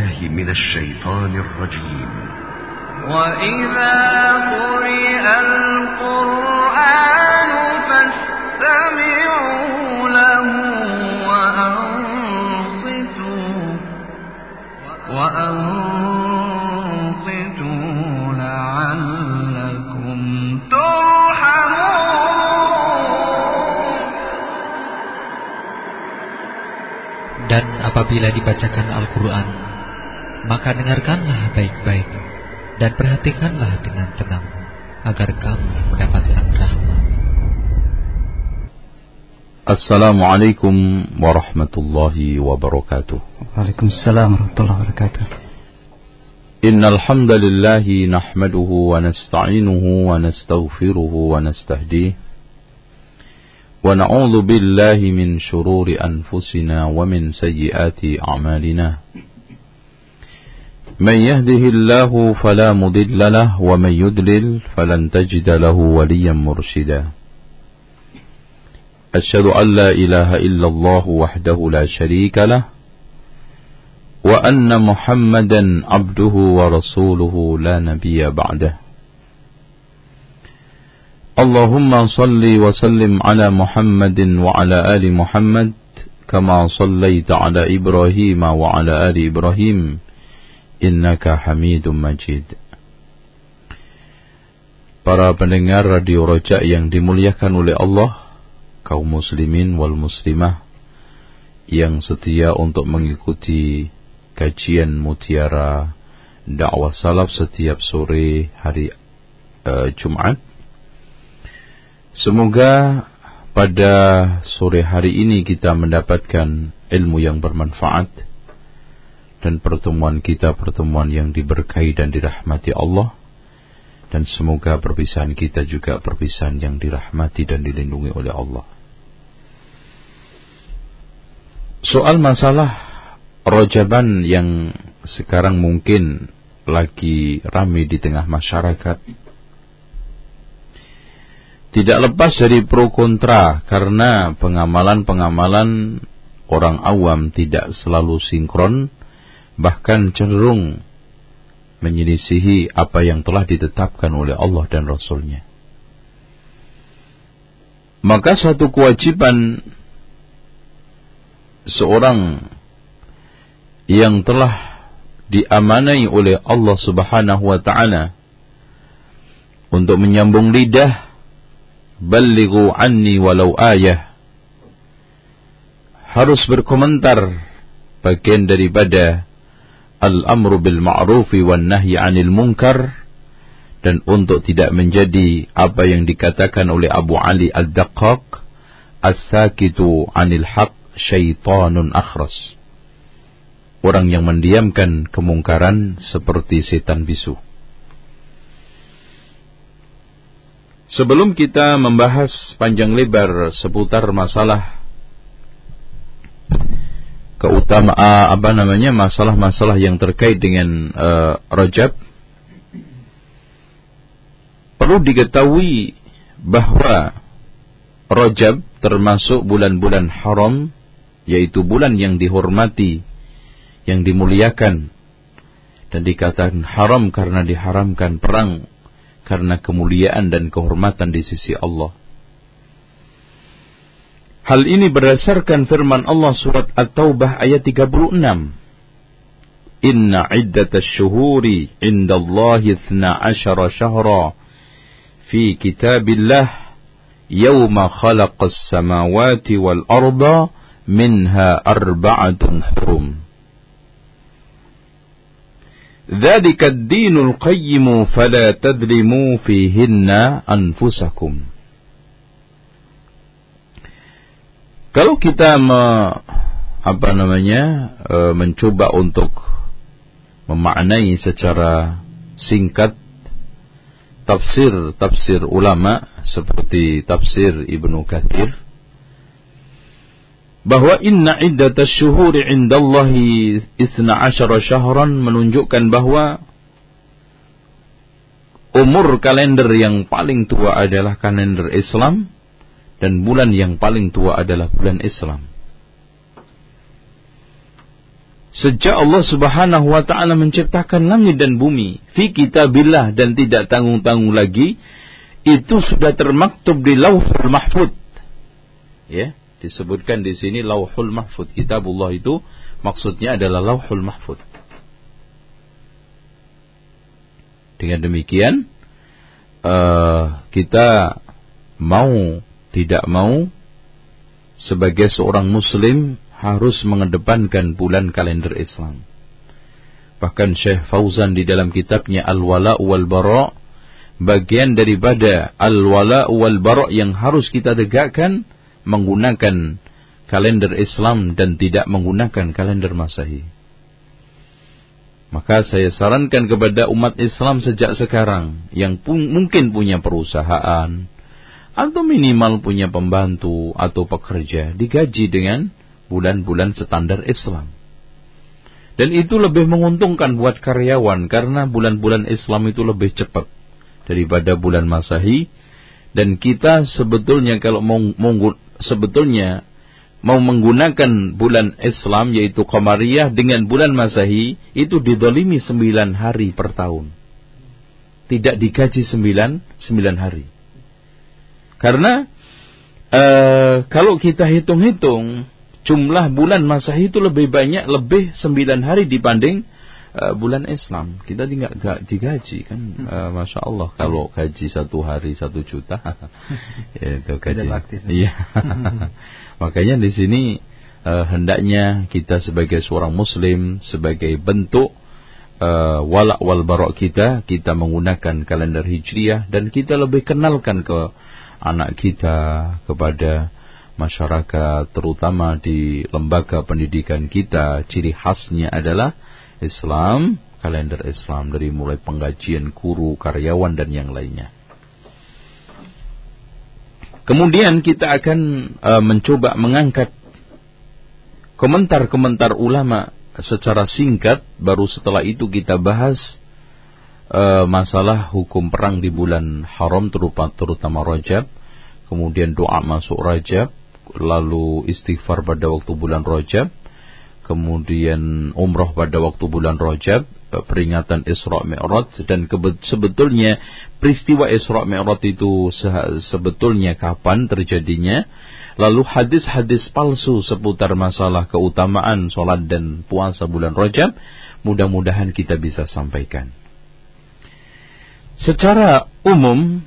بالله من الشيطان الرجيم وإذا قرئ القرآن فاستمعوا له وأنصتوا وأنصتوا لعلكم ترحمون Dan apabila dibacakan Al-Quran, maka dengarkanlah baik-baik dan perhatikanlah dengan tenang agar kamu mendapatkan rahmat. Assalamualaikum warahmatullahi wabarakatuh. Waalaikumsalam warahmatullahi wabarakatuh. إن الحمد لله نحمده ونستعينه ونستغفره ونستهديه ونعوذ بالله من شرور أنفسنا ومن سيئات أعمالنا من يهده الله فلا مضل له ومن يدلل فلن تجد له وليا مرشدا. أشهد أن لا إله إلا الله وحده لا شريك له وأن محمدا عبده ورسوله لا نبي بعده. اللهم صل وسلم على محمد وعلى آل محمد كما صليت على إبراهيم وعلى آل إبراهيم. innaka hamidum majid. Para pendengar Radio Roja yang dimuliakan oleh Allah, kaum muslimin wal muslimah yang setia untuk mengikuti kajian mutiara dakwah salaf setiap sore hari eh, uh, Jumat. Semoga pada sore hari ini kita mendapatkan ilmu yang bermanfaat dan pertemuan kita pertemuan yang diberkahi dan dirahmati Allah. Dan semoga perpisahan kita juga perpisahan yang dirahmati dan dilindungi oleh Allah. Soal masalah rojaban yang sekarang mungkin lagi ramai di tengah masyarakat. Tidak lepas dari pro kontra karena pengamalan-pengamalan orang awam tidak selalu sinkron bahkan cenderung menyelisihi apa yang telah ditetapkan oleh Allah dan Rasulnya. Maka suatu kewajiban seorang yang telah diamanai oleh Allah Subhanahu wa taala untuk menyambung lidah balighu anni walau ayah harus berkomentar bagian daripada al-amru bil ma'rufi wan nahyi 'anil munkar. Dan untuk tidak menjadi apa yang dikatakan oleh Abu Ali Al-Daqqaq as-sakitu 'anil haq syaitanun akhras. Orang yang mendiamkan kemungkaran seperti setan bisu. Sebelum kita membahas panjang lebar seputar masalah keutamaan apa namanya masalah-masalah yang terkait dengan uh, Rajab perlu diketahui bahwa Rajab termasuk bulan-bulan haram yaitu bulan yang dihormati yang dimuliakan dan dikatakan haram karena diharamkan perang karena kemuliaan dan kehormatan di sisi Allah. Hal ini berdasarkan firman Allah surat At-Taubah ayat 36. Inna iddat syuhuri inda Allah 12 syahra fi kitabillah yawma khalaqas samawati wal arda minha arba'atun hurum. ذلك الدين القيم فلا تظلموا فيهن أنفسكم Kalau kita me, apa namanya e, mencoba untuk memaknai secara singkat tafsir tafsir ulama seperti tafsir Ibnu Katsir bahwa inna iddatash syuhuri indallahi isna asyara syahran menunjukkan bahwa umur kalender yang paling tua adalah kalender Islam dan bulan yang paling tua adalah bulan Islam. Sejak Allah Subhanahu wa taala menciptakan langit dan bumi fi kitabillah dan tidak tanggung-tanggung lagi itu sudah termaktub di Lauhul Mahfud. Ya, disebutkan di sini Lauhul Mahfud. Kitabullah itu maksudnya adalah Lauhul Mahfud. Dengan demikian uh, kita mau tidak mau sebagai seorang muslim harus mengedepankan bulan kalender Islam. Bahkan Syekh Fauzan di dalam kitabnya Al-Wala wal Bara bagian daripada Al-Wala wal Bara yang harus kita tegakkan menggunakan kalender Islam dan tidak menggunakan kalender Masehi. Maka saya sarankan kepada umat Islam sejak sekarang yang pun, mungkin punya perusahaan, atau minimal punya pembantu atau pekerja digaji dengan bulan-bulan standar Islam. Dan itu lebih menguntungkan buat karyawan karena bulan-bulan Islam itu lebih cepat daripada bulan Masehi dan kita sebetulnya kalau mau, mau sebetulnya mau menggunakan bulan Islam yaitu Qamariyah dengan bulan Masehi itu didolimi sembilan hari per tahun. Tidak digaji sembilan, sembilan hari. Karena uh, kalau kita hitung-hitung jumlah bulan masa itu lebih banyak lebih sembilan hari dibanding uh, bulan Islam. Kita tidak digaji kan, uh, masya Allah kalau gaji satu hari satu juta, ya, itu gaji. Iya. Makanya di sini uh, hendaknya kita sebagai seorang Muslim sebagai bentuk uh, walak wal barok kita, kita menggunakan kalender hijriah dan kita lebih kenalkan ke anak kita, kepada masyarakat, terutama di lembaga pendidikan kita, ciri khasnya adalah Islam, kalender Islam dari mulai penggajian guru, karyawan dan yang lainnya. Kemudian kita akan uh, mencoba mengangkat komentar-komentar ulama secara singkat, baru setelah itu kita bahas uh, masalah hukum perang di bulan haram terutama, terutama Rajab, kemudian doa masuk Rajab, lalu istighfar pada waktu bulan Rajab, kemudian umroh pada waktu bulan Rajab, eh, peringatan Isra Mi'raj dan sebetulnya peristiwa Isra Mi'raj itu sebetulnya kapan terjadinya? Lalu hadis-hadis palsu seputar masalah keutamaan sholat dan puasa bulan Rajab, mudah-mudahan kita bisa sampaikan. Secara umum,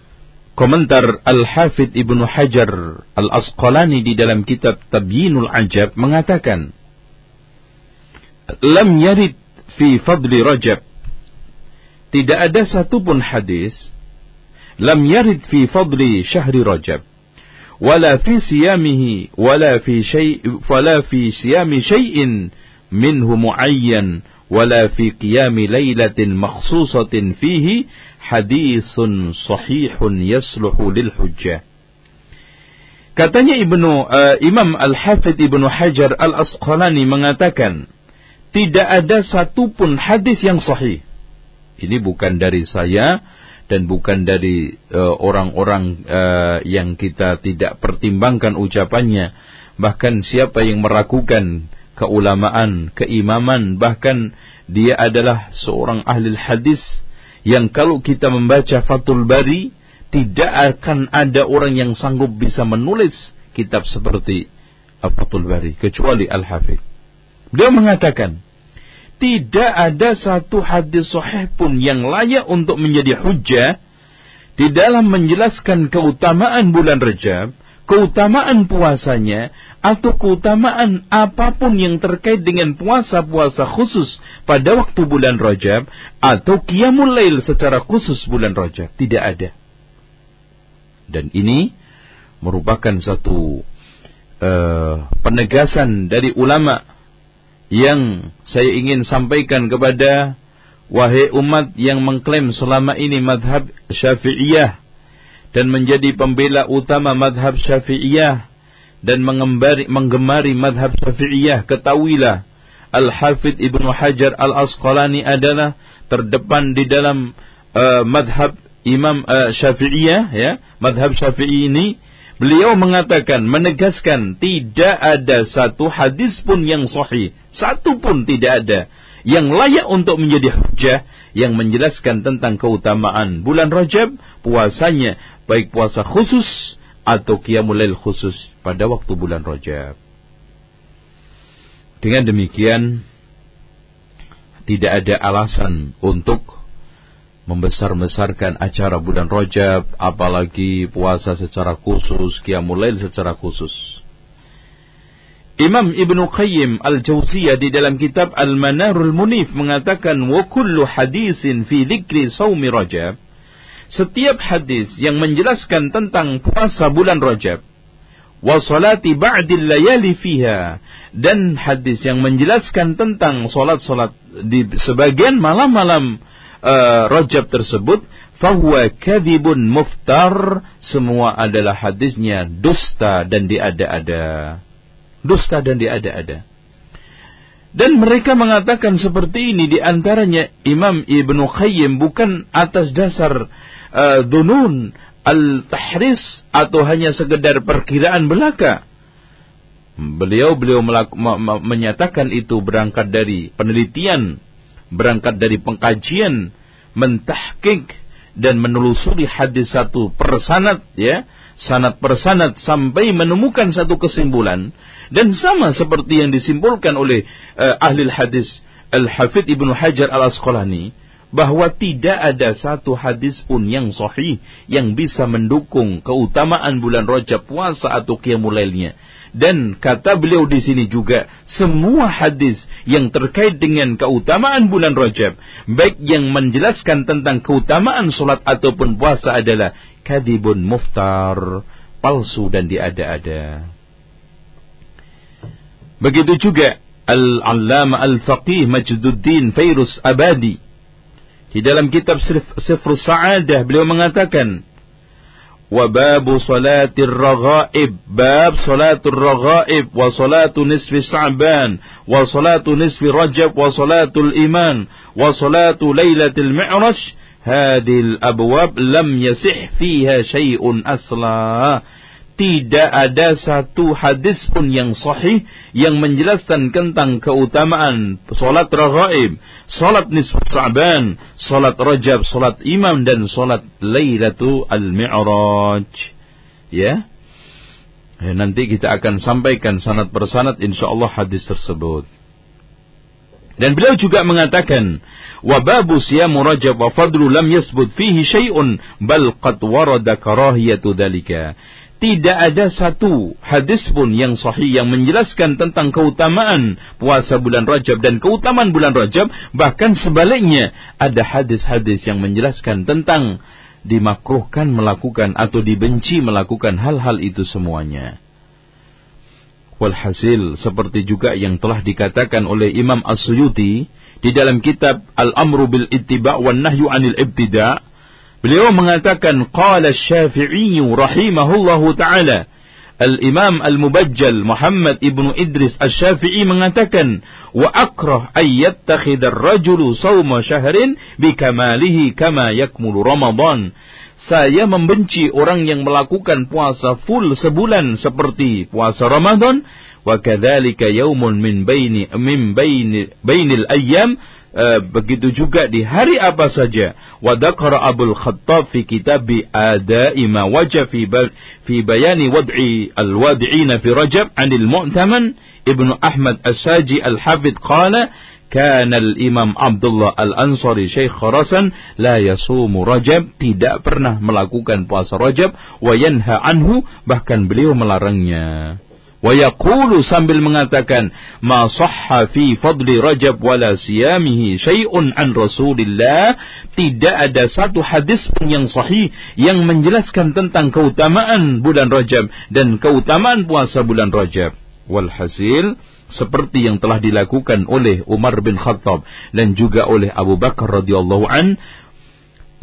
komentar Al-Hafidh Ibnu Hajar Al-Asqalani di dalam kitab Tabyinul Ajab mengatakan, Lam yarid fi fadli Rajab. Tidak ada satupun hadis lam yarid fi fadli syahri Rajab. Wala fi siyamihi wala fi syai' wala fi siyami syai'in minhu muayyan wala fi qiyami lailatin makhsusatin fihi hadisun sahihun yasluhu lil hujjah. Katanya Ibnu uh, Imam Al-Hafidh Ibnu Hajar Al-Asqalani mengatakan, tidak ada satupun hadis yang sahih. Ini bukan dari saya dan bukan dari eh, orang-orang uh, uh, yang kita tidak pertimbangkan ucapannya. Bahkan siapa yang meragukan keulamaan, keimaman, bahkan dia adalah seorang ahli hadis yang kalau kita membaca Fathul Bari tidak akan ada orang yang sanggup bisa menulis kitab seperti Fathul Bari kecuali Al-Hafidh. Dia mengatakan tidak ada satu hadis sahih pun yang layak untuk menjadi hujah di dalam menjelaskan keutamaan bulan Rajab, keutamaan puasanya, atau keutamaan apa pun yang terkait dengan puasa-puasa khusus pada waktu bulan Rajab atau qiyamul lail secara khusus bulan Rajab tidak ada. Dan ini merupakan satu uh, penegasan dari ulama yang saya ingin sampaikan kepada wahai umat yang mengklaim selama ini madhab syafi'iyah dan menjadi pembela utama madhab syafi'iyah dan mengembari, menggemari madhab syafi'iyah, ketahuilah Al-Hafidh Ibnu Hajar Al-Asqalani adalah terdepan di dalam uh, madhab Imam uh, Syafi'iyah ya. Madhab Syafi'i ini Beliau mengatakan, menegaskan tidak ada satu hadis pun yang sahih, satu pun tidak ada yang layak untuk menjadi hujah yang menjelaskan tentang keutamaan bulan Rajab, puasanya baik puasa khusus atau qiyamul lail khusus pada waktu bulan Rajab. Dengan demikian tidak ada alasan untuk membesar-besarkan acara bulan Rajab, apalagi puasa secara khusus, qiyamul lail secara khusus. Imam Ibn Qayyim Al-Jauziyah di dalam kitab Al-Manarul Munif mengatakan wa kullu hadisin fi saumi Rajab setiap hadis yang menjelaskan tentang puasa bulan Rajab wa salati ba'dil layali fiha dan hadis yang menjelaskan tentang salat-salat di sebagian malam-malam uh, Rajab tersebut fahuwa kadhibun muftar semua adalah hadisnya dusta dan diada-ada. Dusta dan diada-ada dan mereka mengatakan seperti ini di antaranya Imam Ibnu Qayyim bukan atas dasar uh, dunun al-tahris atau hanya sekedar perkiraan belaka. Beliau beliau menyatakan itu berangkat dari penelitian berangkat dari pengkajian, mentahkik dan menelusuri hadis satu persanat ya, sanat persanat sampai menemukan satu kesimpulan dan sama seperti yang disimpulkan oleh uh, ahli hadis Al-Hafidh Ibnu Hajar Al-Asqalani bahwa tidak ada satu hadis pun yang sahih yang bisa mendukung keutamaan bulan Rajab puasa atau qiyamul. Dan kata beliau di sini juga, semua hadis yang terkait dengan keutamaan bulan Rajab, baik yang menjelaskan tentang keutamaan solat ataupun puasa adalah kadibun muftar, palsu dan diada-ada. Begitu juga Al-Allama Al-Faqih Majduddin Fairus Abadi. Di dalam kitab Sifrus Sa'adah beliau mengatakan, وباب صلاة الرغائب باب صلاة الرغائب وصلاة نصف شعبان وصلاة نصف رجب وصلاة الإيمان وصلاة ليلة المعرج hadil abwab lam yasih fiha syai'un asla. Tidak ada satu hadis pun yang sahih yang menjelaskan tentang keutamaan salat raghaib, salat nisfu Sa'ban, salat Rajab, salat Imam dan salat Lailatul Mi'raj. Ya. Eh, nanti kita akan sampaikan sanad per sanad insyaallah hadis tersebut. Dan beliau juga mengatakan, "Wa babu siyamu Rajab wa fadlu lam yasbut fihi syai'un bal qad warada karahiyatu dzalika." tidak ada satu hadis pun yang sahih yang menjelaskan tentang keutamaan puasa bulan Rajab dan keutamaan bulan Rajab bahkan sebaliknya ada hadis-hadis yang menjelaskan tentang dimakruhkan melakukan atau dibenci melakukan hal-hal itu semuanya. Walhasil seperti juga yang telah dikatakan oleh Imam As-Suyuti di dalam kitab Al-Amru bil Ittiba' wan Nahyu 'anil Ibtida' Beliau mengatakan qala Syafi'i rahimahullahu taala Al-Imam Al-Mubajjal Muhammad Ibnu Idris Al-Syafi'i mengatakan wa akrah ay yattakhidha ar-rajulu sawma syahrin bikamalihi kama saya membenci orang yang melakukan puasa full sebulan seperti puasa Ramadan wa kadzalika yaumun min baini min baini bainil ayyam Eh, begitu juga di hari apa saja. Wa dzakara Abdul Khattab fi kitab Ada'i ma waja fi fi bayani wad'i al-wadi'ina fi Rajab 'anil Mu'taman Ibnu Ahmad As-Saji Al-Hafidh qala kan al-Imam Abdullah Al-Ansari Syekh Khurasan la yasumu Rajab, tidak pernah melakukan puasa Rajab wa yanha anhu, bahkan beliau melarangnya. Wa yaqulu sambil mengatakan, "Ma sahha fi fadli Rajab wala siyamihi syai'un an Rasulillah." Tidak ada satu hadis pun yang sahih yang menjelaskan tentang keutamaan bulan Rajab dan keutamaan puasa bulan Rajab. Walhasil, hasil seperti yang telah dilakukan oleh Umar bin Khattab dan juga oleh Abu Bakar radhiyallahu an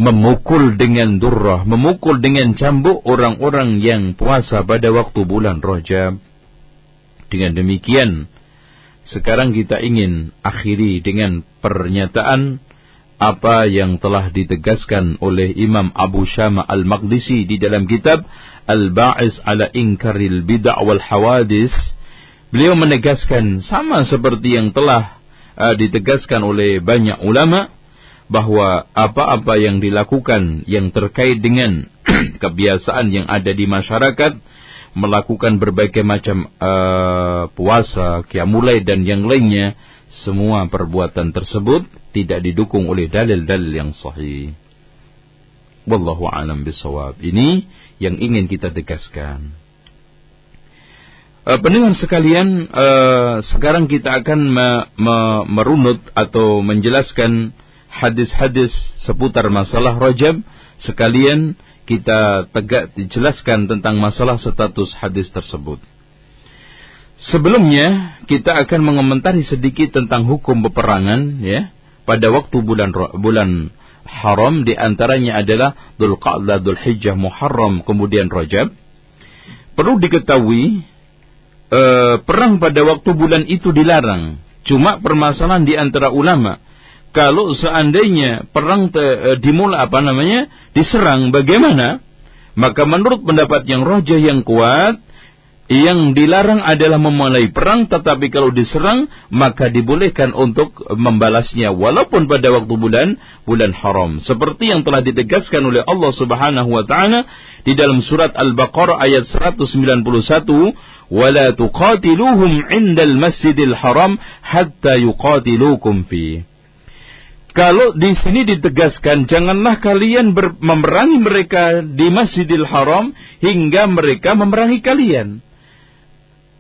memukul dengan durrah, memukul dengan cambuk orang-orang yang puasa pada waktu bulan Rajab. Dengan demikian, sekarang kita ingin akhiri dengan pernyataan apa yang telah ditegaskan oleh Imam Abu Syama Al-Maqdisi di dalam kitab Al-Ba'is ala Inkaril Bid'ah wal Hawadis. Beliau menegaskan sama seperti yang telah uh, ditegaskan oleh banyak ulama bahwa apa-apa yang dilakukan yang terkait dengan kebiasaan yang ada di masyarakat melakukan berbagai macam uh, puasa, qiyamulai dan yang lainnya semua perbuatan tersebut tidak didukung oleh dalil-dalil yang sahih. Wallahu alam bisawab. Ini yang ingin kita tegaskan. Uh, pendengar sekalian, uh, sekarang kita akan me me merunut atau menjelaskan hadis-hadis seputar masalah rojab. Sekalian kita tegak dijelaskan tentang masalah status hadis tersebut. Sebelumnya kita akan mengomentari sedikit tentang hukum peperangan ya pada waktu bulan bulan haram di antaranya adalah Dzulqa'dah, Dzulhijjah, Muharram, kemudian Rajab. Perlu diketahui eh, perang pada waktu bulan itu dilarang. Cuma permasalahan di antara ulama kalau seandainya perang te, eh, dimulai apa namanya diserang bagaimana? Maka menurut pendapat yang roja yang kuat yang dilarang adalah memulai perang tetapi kalau diserang maka dibolehkan untuk membalasnya. Walaupun pada waktu bulan bulan haram. Seperti yang telah ditegaskan oleh Allah Subhanahu wa taala di dalam surat Al-Baqarah ayat 191 wala tuqatiluhum 'indal masjidil haram hatta yuqatilukum fi. Kalau di sini ditegaskan janganlah kalian memerangi mereka di Masjidil Haram hingga mereka memerangi kalian.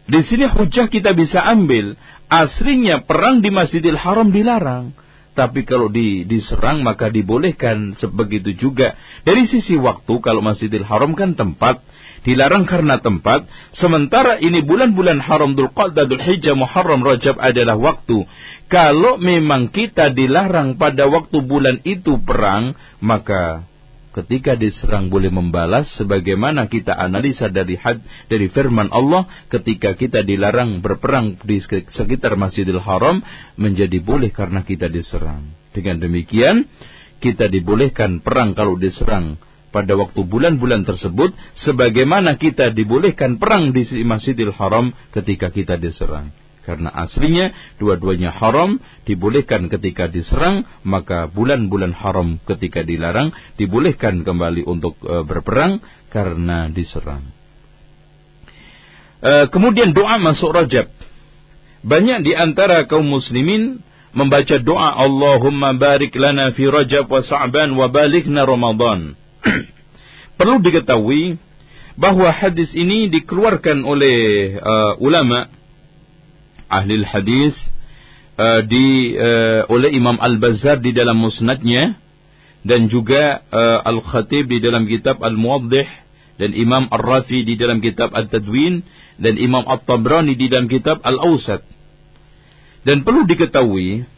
Di sini hujah kita bisa ambil. Aslinya perang di Masjidil Haram dilarang. Tapi kalau di, diserang maka dibolehkan sebegitu juga. Dari sisi waktu kalau Masjidil Haram kan tempat. Dilarang karena tempat. Sementara ini bulan-bulan haram Dhul Qadda, Dhul Hijjah, Muharram, Rajab adalah waktu. Kalau memang kita dilarang pada waktu bulan itu perang. Maka ketika diserang boleh membalas sebagaimana kita analisa dari had, dari firman Allah ketika kita dilarang berperang di sekitar Masjidil Haram menjadi boleh karena kita diserang. Dengan demikian kita dibolehkan perang kalau diserang pada waktu bulan-bulan tersebut sebagaimana kita dibolehkan perang di Masjidil Haram ketika kita diserang. Karena aslinya dua-duanya haram dibolehkan ketika diserang, maka bulan-bulan haram ketika dilarang dibolehkan kembali untuk e, berperang karena diserang. E, kemudian doa masuk Rajab. Banyak di antara kaum muslimin membaca doa Allahumma barik lana fi Rajab wa Sa'ban wa balighna Ramadan. Perlu diketahui bahwa hadis ini dikeluarkan oleh uh, ulama ahli hadis uh, di uh, oleh Imam Al-Bazzar di dalam musnadnya dan juga uh, Al-Khatib di dalam kitab Al-Muwaddih dan Imam Ar-Rafi di dalam kitab At-Tadwin dan Imam At-Tabrani di dalam kitab Al-Awsat. Dan perlu diketahui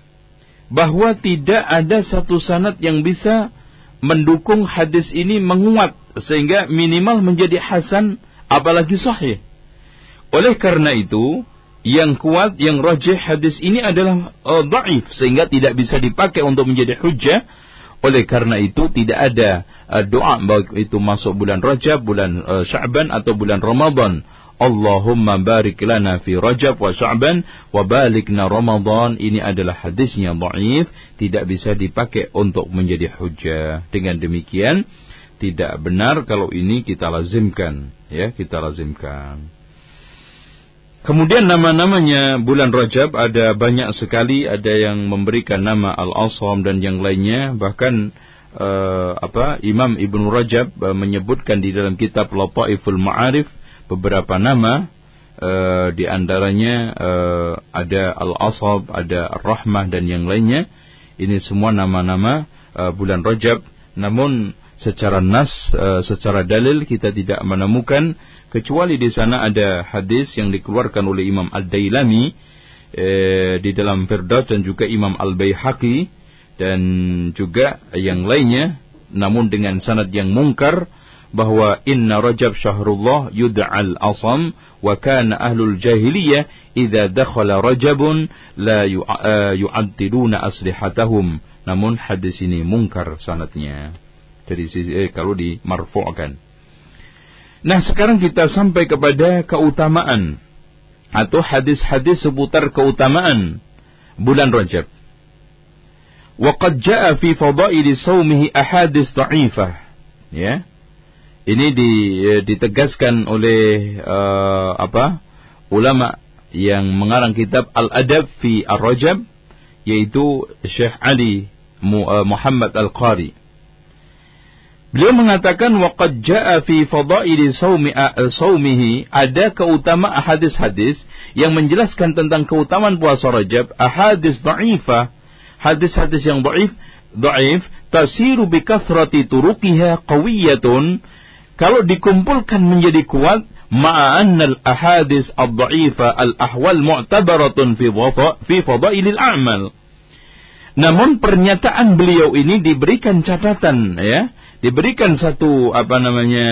bahwa tidak ada satu sanad yang bisa mendukung hadis ini menguat sehingga minimal menjadi hasan apalagi sahih. Oleh karena itu, yang kuat, yang rajih hadis ini adalah uh, sehingga tidak bisa dipakai untuk menjadi hujjah. Oleh karena itu tidak ada uh, doa baik itu masuk bulan Rajab, bulan uh, Sya'ban atau bulan Ramadan. Allahumma barik lana fi Rajab wa Sya'ban wa balikna Ramadan. Ini adalah hadisnya dhaif, tidak bisa dipakai untuk menjadi hujjah. Dengan demikian tidak benar kalau ini kita lazimkan, ya, kita lazimkan. Kemudian nama-namanya bulan Rajab ada banyak sekali, ada yang memberikan nama Al-Asam dan yang lainnya, bahkan uh, apa Imam Ibnu Rajab uh, menyebutkan di dalam kitab Lataiful Ma'arif beberapa nama uh, di antaranya uh, ada Al-Asab, ada Ar-Rahmah dan yang lainnya. Ini semua nama-nama uh, bulan Rajab. Namun secara nas, uh, secara dalil kita tidak menemukan kecuali di sana ada hadis yang dikeluarkan oleh Imam Ad-Dailami eh, di dalam Firdaus dan juga Imam Al-Baihaqi dan juga yang lainnya. Namun dengan sanad yang mungkar bahwa inna Rajab syahrullah yud'al asam wa kana ahlul jahiliyah idza dakhala Rajabun la eh, yu'addiluna aslihatahum. Namun hadis ini mungkar sanatnya dari sisi eh, kalau dimarfu'kan. Nah, sekarang kita sampai kepada keutamaan atau hadis-hadis seputar keutamaan bulan Rajab. Waqad jaa fi fadaili saumihi ahadis dha'ifah. Ya. Ini di, eh, ditegaskan oleh uh, apa? ulama yang mengarang kitab Al-Adab fi Ar-Rajab yaitu Syekh Ali eh, Muhammad Al-Qari. Beliau mengatakan waqad jaa fi fadaili saumi saumihi ada keutamaan hadis-hadis yang menjelaskan tentang keutamaan puasa Rajab, ahadis dhaifa hadis-hadis yang dhaif, dhaif tasiru bi kathrati turuqiha qawiyatun. Kalau dikumpulkan menjadi kuat ma'annal ahadis ad-dha'ifa al-ahwal mu'tabaratun fi fi fadailil a'mal. Namun pernyataan beliau ini diberikan catatan ya diberikan satu apa namanya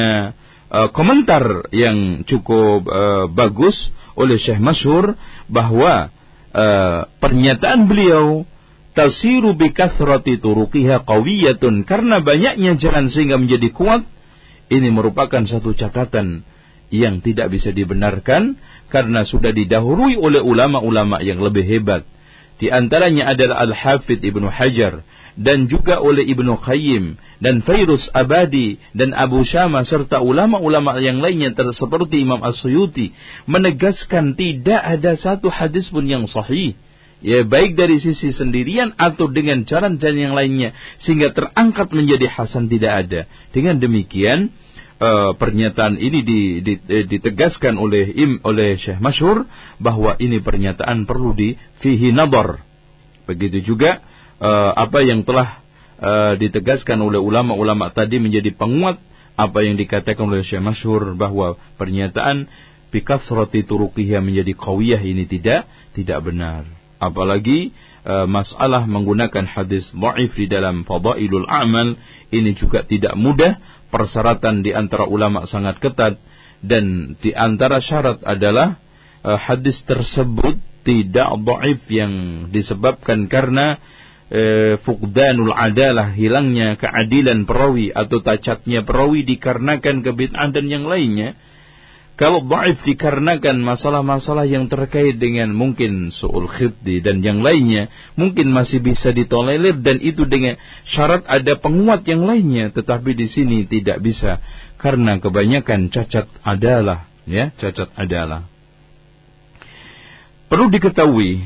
uh, komentar yang cukup uh, bagus oleh Syekh Masyhur bahwa uh, pernyataan beliau tasiru bi kathrati turuqiha qawiyatun karena banyaknya jalan sehingga menjadi kuat ini merupakan satu catatan yang tidak bisa dibenarkan karena sudah didahului oleh ulama-ulama yang lebih hebat. Di antaranya adalah Al-Hafidh Ibnu Hajar dan juga oleh Ibnu Qayyim dan Fairus Abadi dan Abu Syama serta ulama-ulama yang lainnya seperti Imam As-Suyuti menegaskan tidak ada satu hadis pun yang sahih ya baik dari sisi sendirian atau dengan jalan-jalan yang lainnya sehingga terangkat menjadi hasan tidak ada. Dengan demikian uh, pernyataan ini di, di, eh, ditegaskan oleh im oleh Syekh Masyhur bahwa ini pernyataan perlu di fihi nadar. Begitu juga uh, apa yang telah uh, ditegaskan oleh ulama-ulama tadi menjadi penguat apa yang dikatakan oleh Syekh Masyhur bahwa pernyataan bikasrati turuqihya menjadi qawiyah ini tidak tidak benar. Apalagi uh, masalah menggunakan hadis dhaif di dalam fadailul amal ini juga tidak mudah persyaratan di antara ulama sangat ketat dan di antara syarat adalah uh, hadis tersebut tidak dhaif yang disebabkan karena uh, fuqdanul adalah hilangnya keadilan perawi atau tacatnya perawi dikarenakan kebid'ahan dan yang lainnya kalau dhaif dikarenakan masalah-masalah yang terkait dengan mungkin su'ul khiddi dan yang lainnya, mungkin masih bisa ditolerir dan itu dengan syarat ada penguat yang lainnya, tetapi di sini tidak bisa karena kebanyakan cacat adalah, ya, cacat adalah. Perlu diketahui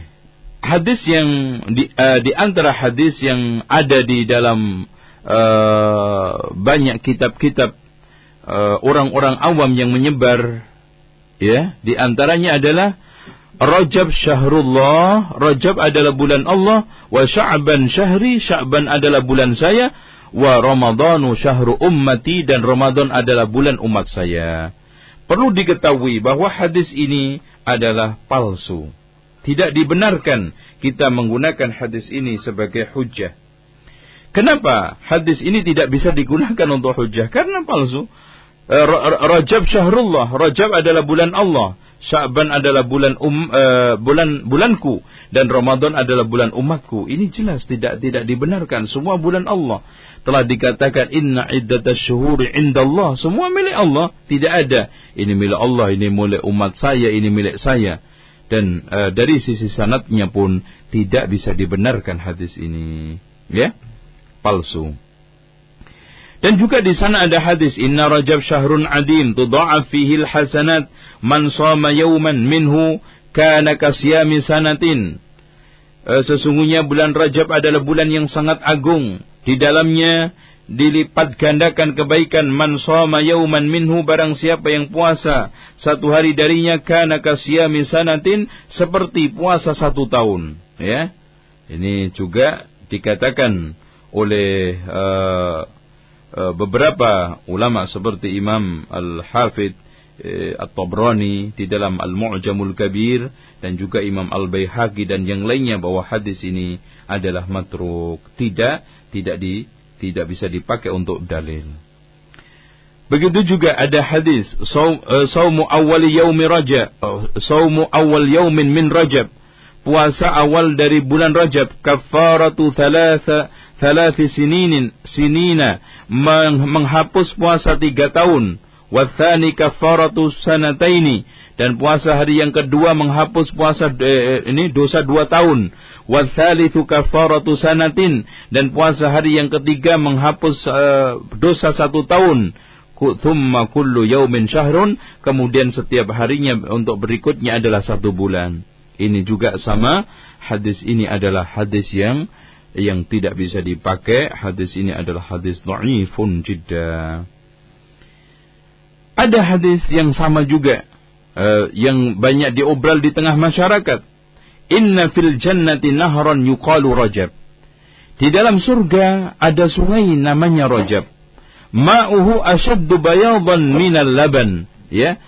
hadis yang di, uh, di antara hadis yang ada di dalam uh, banyak kitab-kitab Eh, orang-orang uh, awam yang menyebar ya di antaranya adalah Rajab syahrullah. Rajab adalah bulan Allah. Wa Sya'ban syahri. Sya'ban adalah bulan saya. Wa Ramadhanu syahru ummati. Dan Ramadan adalah bulan umat saya. Perlu diketahui bahwa hadis ini adalah palsu tidak dibenarkan kita menggunakan hadis ini sebagai hujah Kenapa hadis ini tidak bisa digunakan untuk hujah? Karena palsu. Eh, Rajab syahrullah, Rajab adalah bulan Allah, Sya'ban adalah bulan um, uh, bulan bulanku dan Ramadan adalah bulan umatku. Ini jelas tidak tidak dibenarkan. Semua bulan Allah telah dikatakan inna syuhuri indallah. Semua milik Allah, tidak ada ini milik Allah, ini milik umat saya, ini milik saya. Dan uh, dari sisi sanatnya pun tidak bisa dibenarkan hadis ini. Ya, palsu. Dan juga di sana ada hadis Inna Rajab syahrun adim tudha'af fihi hasanat man shama yawman minhu kana kasyami sanatin. E, sesungguhnya bulan Rajab adalah bulan yang sangat agung. Di dalamnya dilipat gandakan kebaikan man shama yawman minhu barang siapa yang puasa satu hari darinya kana kasyami sanatin seperti puasa satu tahun. Ya? Ini juga dikatakan oleh uh, Eh, beberapa ulama seperti Imam Al-Hafidh eh, At-Tabrani di dalam Al-Mu'jamul Kabir dan juga Imam Al-Baihaqi dan yang lainnya bahwa hadis ini adalah matruk. Tidak tidak di tidak bisa dipakai untuk dalil. Begitu juga ada hadis saumu awal yaumi rajab saumu awal yaumin min rajab. Puasa awal dari bulan Rajab kafaratu thalatha thalathi sininin sinina. Menghapus puasa tiga tahun wathani kafaratu sanataini. Dan puasa hari yang kedua menghapus puasa eh, ini dosa dua tahun. Wathalithu kafaratu sanatin. Dan puasa hari yang ketiga menghapus uh, dosa satu tahun. Thumma kullu yaumin syahrun. Kemudian setiap harinya untuk berikutnya adalah satu bulan. Ini juga sama. Hadis ini adalah hadis yang yang tidak bisa dipakai. Hadis ini adalah hadis dhaifun jidda ada hadis yang sama juga uh, yang banyak diobral di tengah masyarakat. Inna fil jannati nahran yuqalu Rajab. Di dalam surga ada sungai namanya Rajab. Ma'uhu asyaddu bayadan minal laban. Ya.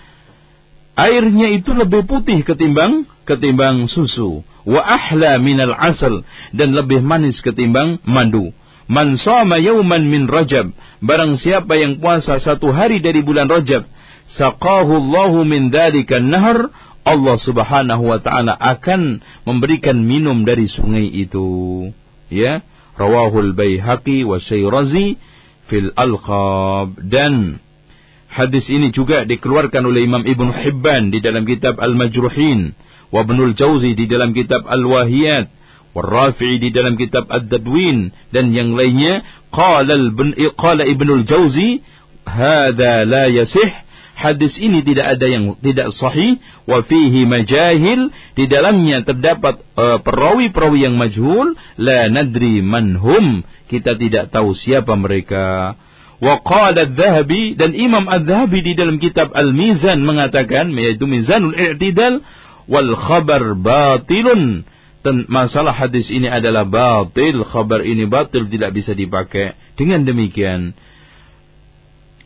Airnya itu lebih putih ketimbang ketimbang susu. Wa ahla minal asal dan lebih manis ketimbang madu. Man sama yauman min Rajab, barang siapa yang puasa satu hari dari bulan Rajab, saqahu Allahu min dzalika nahar Allah Subhanahu wa taala akan memberikan minum dari sungai itu. Ya rawahul baihaqi wa syirazi fil alqab. Dan hadis ini juga dikeluarkan oleh Imam Ibnu Hibban di dalam kitab Al-Majruhin wa Ibnul Jauzi di dalam kitab Al-Wahiyat Rafi'i di dalam kitab Ad-Dadwin dan yang lainnya qala qala Ibnul Jauzi hadza la yasih. Hadis ini tidak ada yang tidak sahih. Wa fihi majahil. Di dalamnya terdapat uh, perawi-perawi yang majhul. La nadri manhum kita tidak tahu siapa mereka. Wa qala adz-dzahabi dan Imam adz-dzahabi di dalam kitab Al-Mizan mengatakan yaitu Mizanul I'tidal wal khabar batilun masalah hadis ini adalah batil. Khabar ini batil tidak bisa dipakai. Dengan demikian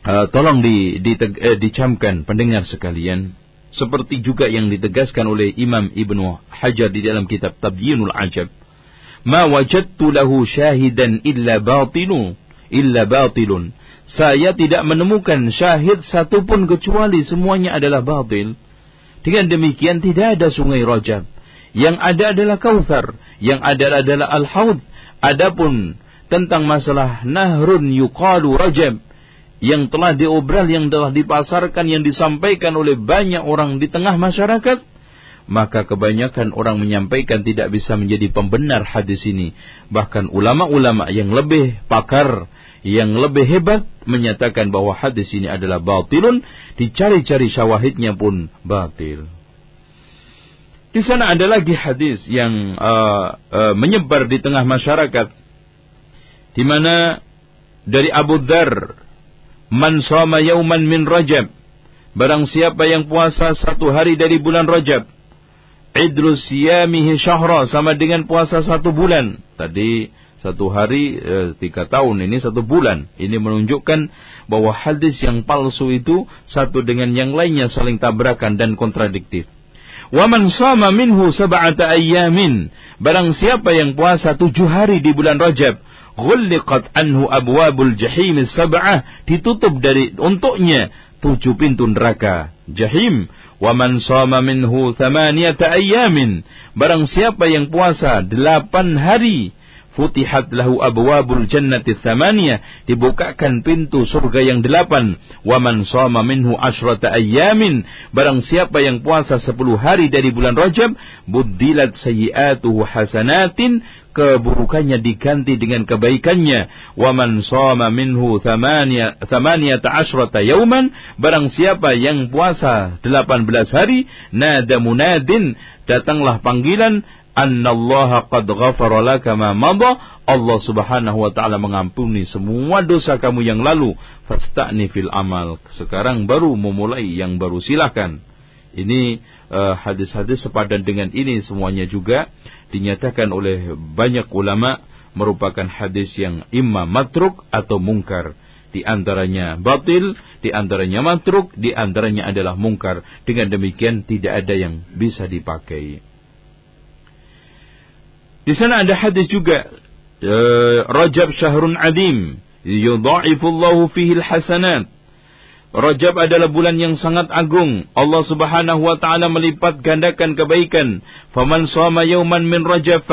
uh, tolong di, di, uh, dicamkan pendengar sekalian. Seperti juga yang ditegaskan oleh Imam Ibnu Hajar di dalam kitab Tabyinul Ajab. Ma wajadtu lahu syahidan illa batilu illa batilun. Saya tidak menemukan syahid satupun kecuali semuanya adalah batil. Dengan demikian tidak ada sungai Rajab yang ada adalah Kautsar yang ada adalah Al-Haud adapun tentang masalah nahrun yuqalu Rajab yang telah diobral, yang telah dipasarkan, yang disampaikan oleh banyak orang di tengah masyarakat, maka kebanyakan orang menyampaikan tidak bisa menjadi pembenar hadis ini. Bahkan ulama-ulama yang lebih pakar, yang lebih hebat menyatakan bahwa hadis ini adalah batilun, dicari-cari syawahidnya pun batil. Di sana ada lagi hadis yang uh, uh, menyebar di tengah masyarakat, di mana dari Abu Dhar Man sama yauman min Rajab. Barang siapa yang puasa satu hari dari bulan Rajab. Idlu siyamihi syahra. Sama dengan puasa satu bulan. Tadi satu hari eh, tiga tahun ini satu bulan. Ini menunjukkan bahwa hadis yang palsu itu satu dengan yang lainnya saling tabrakan dan kontradiktif. Waman sama minhu sab'ata ayyamin. Barang siapa yang puasa tujuh hari di bulan Rajab ghulliqat anhu abwabul jahim sab'ah ditutup dari untuknya tujuh pintu neraka. Jahim. Wa man shama minhu thamaniyata ayyamin. Barang siapa yang puasa delapan hari futihat lahu abwabul jannati thamaniyah. Dibukakan pintu surga yang delapan. Wa man shama minhu asyrata ayyamin. Barang siapa yang puasa sepuluh hari dari bulan Rajab buddilat sayyiatuhu hasanatin. Keburukannya diganti dengan kebaikannya. Wa man shama minhu thamaniyata asyrata yauman. Barang siapa yang puasa 18 hari nada munadin datanglah panggilan annallaha qad ghafara laka ma madha. Allah Subhanahu wa taala mengampuni semua dosa kamu yang lalu. Fasta'ni fil amal. Sekarang baru memulai yang baru silakan. Ini uh, hadis-hadis sepadan dengan ini semuanya juga dinyatakan oleh banyak ulama merupakan hadis yang imma matruk atau mungkar. Di antaranya batil, di antaranya matruk, di antaranya adalah mungkar. Dengan demikian tidak ada yang bisa dipakai. Di sana ada hadis juga uh, Rajab syahrun adim yudha'ifu Allah fihi al-hasanat Rajab adalah bulan yang sangat agung. Allah Subhanahu wa taala melipat gandakan kebaikan. Faman shoma min Rajab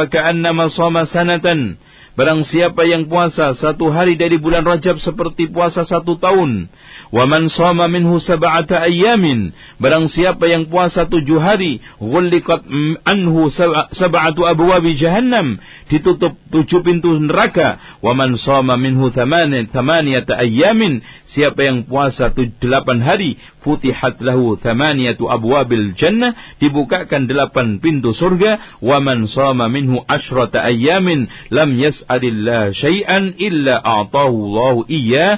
shoma sanatan. Barang siapa yang puasa satu hari dari bulan Rajab seperti puasa satu tahun. Wa man shoma minhu sab'ata ayyamin. Barang siapa yang puasa tujuh hari, ghulliqat anhu sab'atu abwabi jahannam. Ditutup tujuh pintu neraka. Wa man shoma minhu thamaniyata ayyamin. Siapa yang puasa delapan hari, futihat lahu thamaniyatu abwabil jannah. Dibukakan delapan pintu surga. Wa man shoma minhu ashrata ayyamin. Lam yas yas'alillah syai'an illa a'tahu Allah iya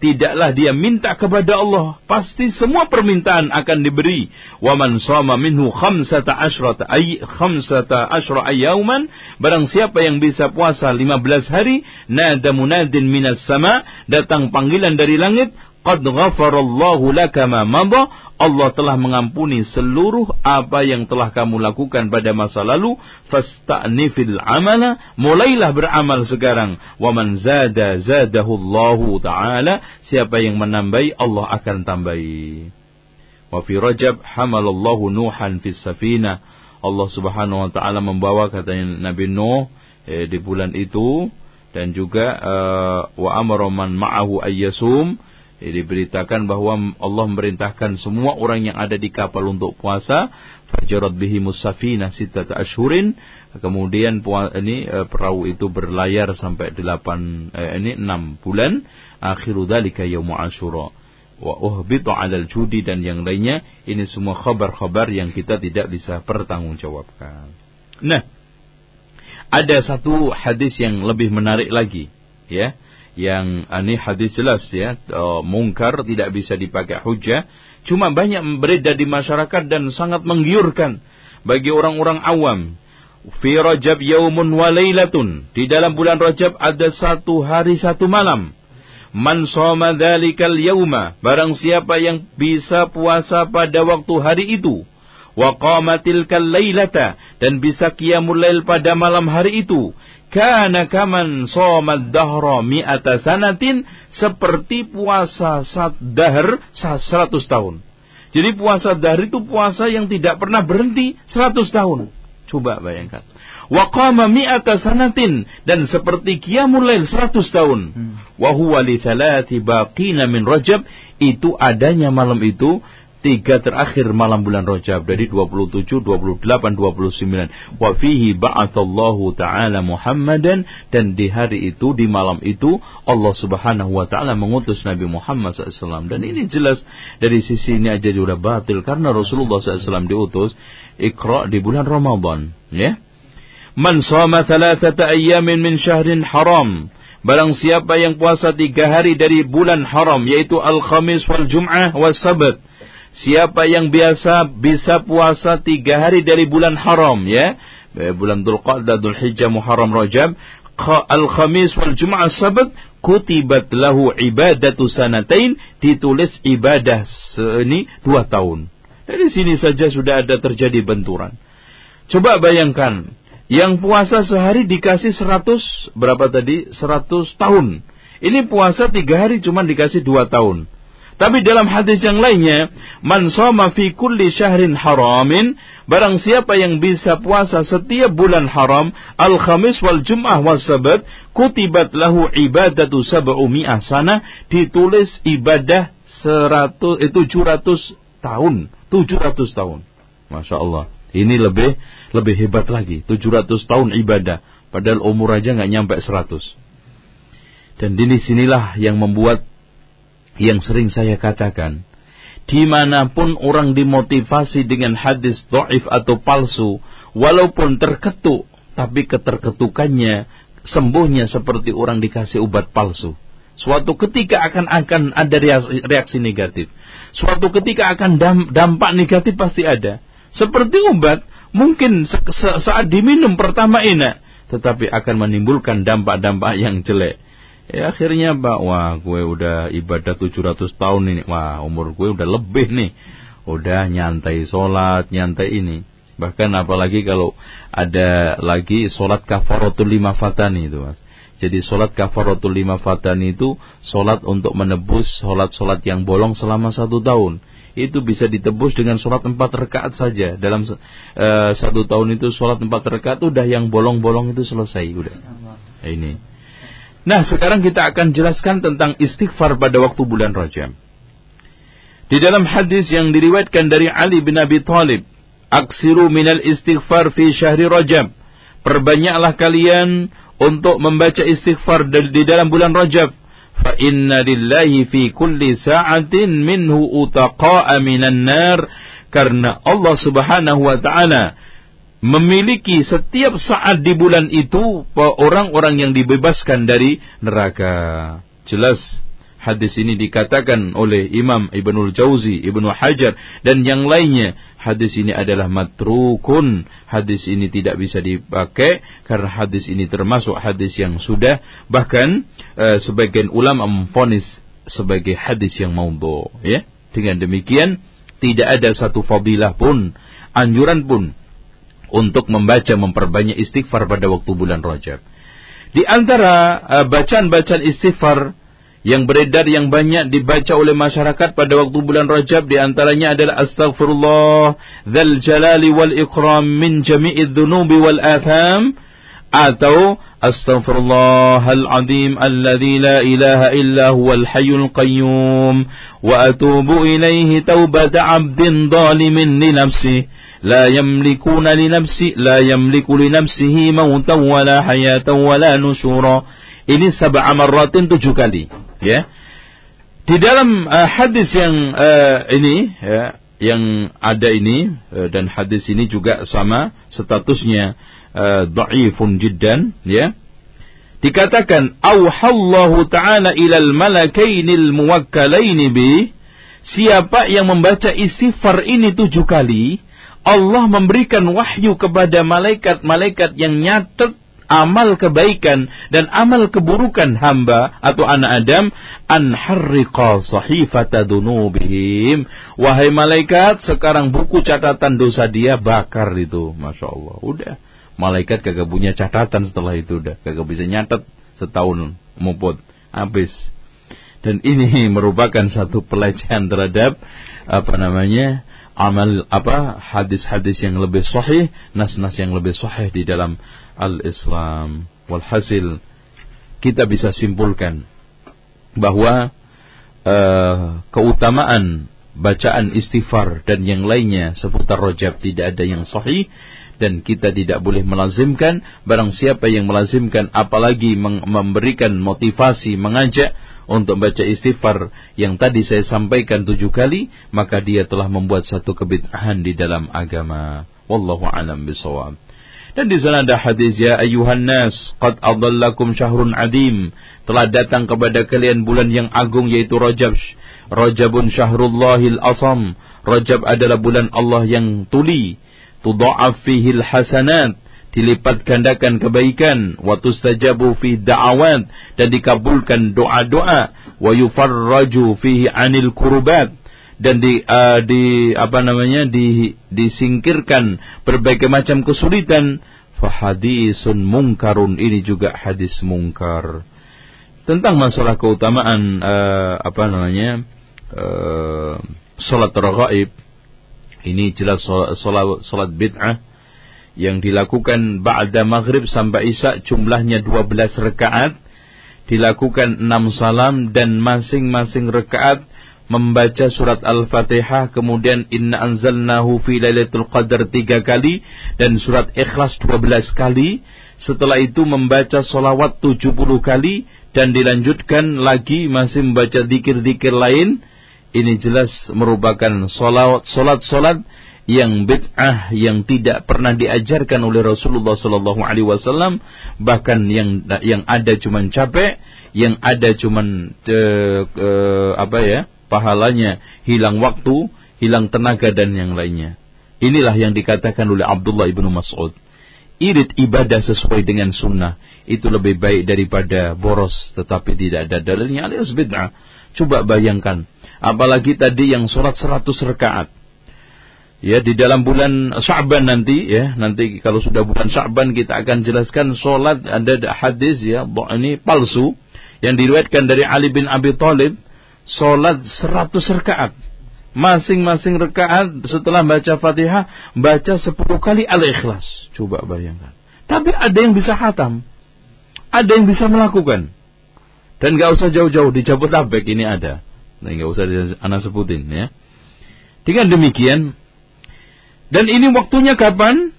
tidaklah dia minta kepada Allah. Pasti semua permintaan akan diberi. Wa man shama minhu khamsata asyrata ay khamsata asyra ayyauman barang siapa yang bisa puasa 15 hari nada munadin minas sama datang panggilan dari langit qad ghafarallahu laka ma madha. Allah telah mengampuni seluruh apa yang telah kamu lakukan pada masa lalu. Fasta'nifil amala. Mulailah beramal sekarang. Wa man zada zadahu Allahu taala. Siapa yang menambahi Allah akan tambahi. Wa fi rajab hamalallahu nuhan fis safinah Allah Subhanahu wa taala membawa katanya Nabi Nuh eh, di bulan itu. Dan juga uh, wa amara man ma'ahu ayyasum diberitakan bahwa Allah memerintahkan semua orang yang ada di kapal untuk puasa fajarat bihi musafina sitata ashhurin. Kemudian ini eh, perahu itu berlayar sampai delapan eh, ini enam bulan. Akhiru dzalika yaum asyura wa uhbitu 'alal judi dan yang lainnya. Ini semua khabar-khabar yang kita tidak bisa pertanggungjawabkan. Nah ada satu hadis yang lebih menarik lagi ya yang ini hadis jelas ya. Uh, mungkar tidak bisa dipakai hujah. Cuma banyak beredar di masyarakat dan sangat menggiurkan bagi orang-orang awam. Fi rajab yaumun wa lailatun di dalam bulan rajab ada satu hari satu malam. Man shoma dzalikal yauma. Barang siapa yang bisa puasa pada waktu hari itu wa qamatil lailata dan bisa qiyamul lail pada malam hari itu kana kaman somad dahra mi'ata sanatin seperti puasa sat dahr seratus tahun. Jadi puasa dahr itu puasa yang tidak pernah berhenti seratus tahun. Coba bayangkan. Wa qama mi'ata sanatin dan seperti qiyamul lail 100 tahun. Hmm. Wa huwa li thalathi baqina min Rajab itu adanya malam itu tiga terakhir malam bulan Rajab dari 27, 28, 29. Wa fihi ba'athallahu ta'ala Muhammadan dan di hari itu di malam itu Allah Subhanahu wa taala mengutus Nabi Muhammad SAW dan ini jelas dari sisi ini aja sudah batil karena Rasulullah SAW diutus Iqra di bulan Ramadan ya. Man shoma thalathata ayyamin min syahrin haram Barang siapa yang puasa tiga hari dari bulan haram yaitu Al-Khamis wal Jum'ah wal Sabat Siapa yang biasa bisa puasa tiga hari dari bulan haram ya. Bulan Dhul Qa'dah, Dhul Hijjah, Muharram, Rajab. Al-Khamis wal Jum'ah Sabat. Kutibat lahu ibadatu sanatain. Ditulis ibadah ini dua tahun. Dari sini saja sudah ada terjadi benturan. Coba bayangkan. Yang puasa sehari dikasih seratus berapa tadi? Seratus tahun. Ini puasa tiga hari cuma dikasih dua tahun. Tapi dalam hadis yang lainnya, man fi kulli syahrin haramin, barang siapa yang bisa puasa setiap bulan haram, al-khamis wal jum'ah wal sabat, kutibat lahu ibadatu sab'u mi'ah sana, ditulis ibadah seratus, itu tujuh ratus tahun, tujuh ratus tahun. Masya Allah. Ini lebih lebih hebat lagi, tujuh ratus tahun ibadah. Padahal umur aja nggak nyampe seratus. Dan di sinilah yang membuat yang sering saya katakan, di mana pun orang dimotivasi dengan hadis do'if atau palsu, walaupun terketuk, tapi keterketukannya sembuhnya seperti orang dikasih obat palsu. Suatu ketika akan akan ada reaksi, reaksi negatif. Suatu ketika akan dampak negatif pasti ada. Seperti obat, mungkin saat diminum pertama enak, tetapi akan menimbulkan dampak-dampak yang jelek. Ya akhirnya Pak, wah gue udah ibadah 700 tahun ini. Wah umur gue udah lebih nih. Udah nyantai sholat, nyantai ini. Bahkan apalagi kalau ada lagi sholat kafaratul lima fatani itu mas. Jadi solat kafaratul lima fatani itu solat untuk menebus solat-solat yang bolong selama satu tahun. Itu bisa ditebus dengan solat empat rakaat saja. Dalam uh, satu tahun itu solat empat rakaat udah yang bolong-bolong itu selesai udah. Ini. Nah sekarang kita akan jelaskan tentang istighfar pada waktu bulan Rajab. Di dalam hadis yang diriwayatkan dari Ali bin Abi Thalib, "Aksiru minal istighfar fi syahri Rajab." Perbanyaklah kalian untuk membaca istighfar di dalam bulan Rajab. Fa inna lillahi fi kulli sa'atin minhu utaqa'a minan nar karena Allah Subhanahu wa taala memiliki setiap saat di bulan itu orang-orang yang dibebaskan dari neraka. Jelas Hadis ini dikatakan oleh Imam Ibnul Jauzi, Ibnu Hajar dan yang lainnya. Hadis ini adalah matrukun. Hadis ini tidak bisa dipakai karena hadis ini termasuk hadis yang sudah bahkan e, sebagian ulama memfonis sebagai hadis yang maudhu, ya. Dengan demikian tidak ada satu fadilah pun, anjuran pun untuk membaca memperbanyak istighfar pada waktu bulan Rajab. Di antara uh, bacaan-bacaan istighfar yang beredar yang banyak dibaca oleh masyarakat pada waktu bulan Rajab di antaranya adalah astaghfirullah dzal jalali wal ikram min jami'idz dzunubi wal atham atau astaghfirullahalazim Alladhi la ilaha illa huwal hayyul qayyum wa atubu ilaihi taubata 'abdin zalimin li nafsi la yamlikuna li nafsi la yamliku li nafsihi mautan wala hayatan wala nusura ini sabah amaratin tujuh kali ya. Di dalam uh, hadis yang uh, ini ya yang ada ini uh, dan hadis ini juga sama statusnya uh, dhaifun jiddan ya. Dikatakan auhallahu taala ilal malakainil muwakkalaini bi. Siapa yang membaca istighfar ini tujuh kali Allah memberikan wahyu kepada malaikat-malaikat yang nyatet amal kebaikan dan amal keburukan hamba atau anak Adam an harriqa sahifata dunubihim. Wahai malaikat sekarang buku catatan dosa dia bakar itu. Masya Allah. Udah malaikat kagak punya catatan setelah itu udah. Kagak bisa nyatet setahun muput. Habis. Dan ini merupakan satu pelecehan terhadap apa namanya amal apa hadis-hadis yang lebih sahih nas-nas yang lebih sahih di dalam al-Islam. Walhasil kita bisa simpulkan bahwa uh, keutamaan bacaan istighfar dan yang lainnya seputar rojab tidak ada yang sahih dan kita tidak boleh melazimkan barang siapa yang melazimkan apalagi memberikan motivasi mengajak untuk baca istighfar yang tadi saya sampaikan tujuh kali maka dia telah membuat satu kebid'ahan di dalam agama wallahu alam bisawab dan di sana ada hadis ya ayuhan nas qad adallakum syahrun adim telah datang kepada kalian bulan yang agung yaitu Rajab. Rajabun syahrullahil asam. Rajab adalah bulan Allah yang tuli. Tudha'af fihi hasanat dilipat gandakan kebaikan wa tustajabu fi da'awat dan dikabulkan doa-doa wa yufarraju fihi anil kurubat dan di uh, di apa namanya di disingkirkan berbagai macam kesulitan. fahadisun mungkarun ini juga hadis mungkar. Tentang masalah keutamaan uh, apa namanya uh, salat raghaib ini jelas salat salat bid'ah yang dilakukan ba'da maghrib sampai isya jumlahnya 12 rakaat. Dilakukan 6 salam dan masing-masing rakaat membaca surat Al-Fatihah kemudian inna anzalnahu fi lailatul qadar tiga kali dan surat Ikhlas dua belas kali. Setelah itu membaca solawat tujuh puluh kali dan dilanjutkan lagi masih membaca dikir-dikir lain ini jelas merupakan solat-solat yang bid'ah yang tidak pernah diajarkan oleh Rasulullah Sallallahu Alaihi Wasallam bahkan yang yang ada cuman capek yang ada cuman uh, apa ya pahalanya, hilang waktu, hilang tenaga dan yang lainnya. Inilah yang dikatakan oleh Abdullah ibnu Mas'ud. Irit ibadah sesuai dengan sunnah itu lebih baik daripada boros tetapi tidak ada dalilnya alias bid'ah. Coba bayangkan, apalagi tadi yang sholat 100 rakaat. Ya, di dalam bulan Sya'ban nanti ya, nanti kalau sudah bulan Sya'ban kita akan jelaskan salat ada hadis ya, ini palsu yang diriwayatkan dari Ali bin Abi Thalib salat 100 rakaat. Masing-masing rakaat setelah baca Fatihah baca 10 kali Al-Ikhlas. Coba bayangkan. Tapi ada yang bisa hatam. Ada yang bisa melakukan. Dan gak usah jauh-jauh di Jabodetabek ini ada. Nah, gak usah anak sebutin ya. Dengan demikian dan ini waktunya kapan?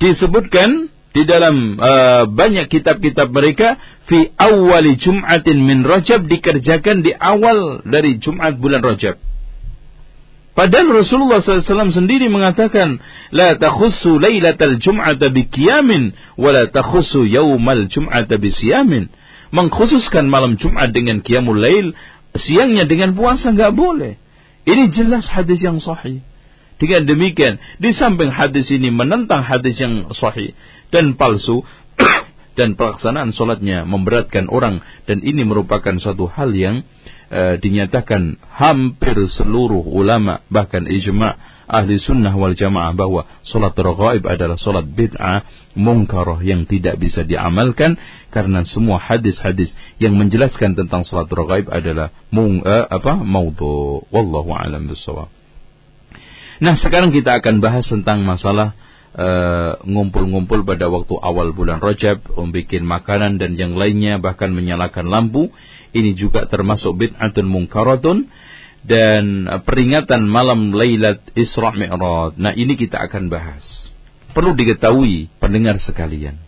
Disebutkan di dalam uh, banyak kitab-kitab mereka fi awali Jum'atin min Rajab dikerjakan di awal dari Jumat bulan Rajab. Padahal Rasulullah SAW sendiri mengatakan, La takhussu laylatal jum'ata bi qiyamin, wa la takhussu yawmal jum'ata. Mengkhususkan malam Jumat dengan qiyamul lail, siangnya dengan puasa nggak boleh. Ini jelas hadis yang sahih. Dengan demikian, di samping hadis ini menentang hadis yang sahih dan palsu, dan pelaksanaan sholatnya memberatkan orang, dan ini merupakan satu hal yang uh, dinyatakan hampir seluruh ulama, bahkan ijma' ahli sunnah wal jamaah bahwa sholat raghaib adalah sholat bid'ah mungkarah yang tidak bisa diamalkan karena semua hadis-hadis yang menjelaskan tentang sholat raghaib adalah mung, uh, apa maudhu wallahu alam bisawab Nah sekarang kita akan bahas tentang masalah eh, ngumpul-ngumpul uh, pada waktu awal bulan Rajab, membuat makanan dan yang lainnya, bahkan menyalakan lampu. Ini juga termasuk bid'atun mungkaratun dan uh, peringatan malam Lailat Isra Mi'raj. Nah ini kita akan bahas. Perlu diketahui pendengar sekalian.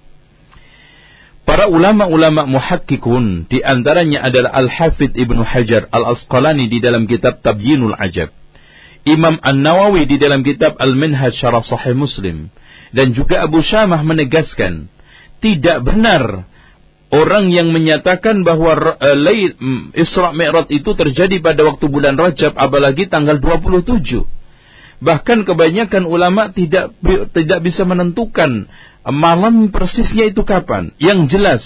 Para ulama-ulama muhakkikun di antaranya adalah Al-Hafidh Ibnu Hajar Al-Asqalani di dalam kitab Tabyinul Ajab Imam An-Nawawi di dalam kitab Al-Minhaj Syarah Sahih Muslim dan juga Abu Syamah menegaskan tidak benar orang yang menyatakan bahwa uh, Isra Mi'raj itu terjadi pada waktu bulan Rajab apalagi tanggal 27. Bahkan kebanyakan ulama tidak tidak bisa menentukan malam persisnya itu kapan. Yang jelas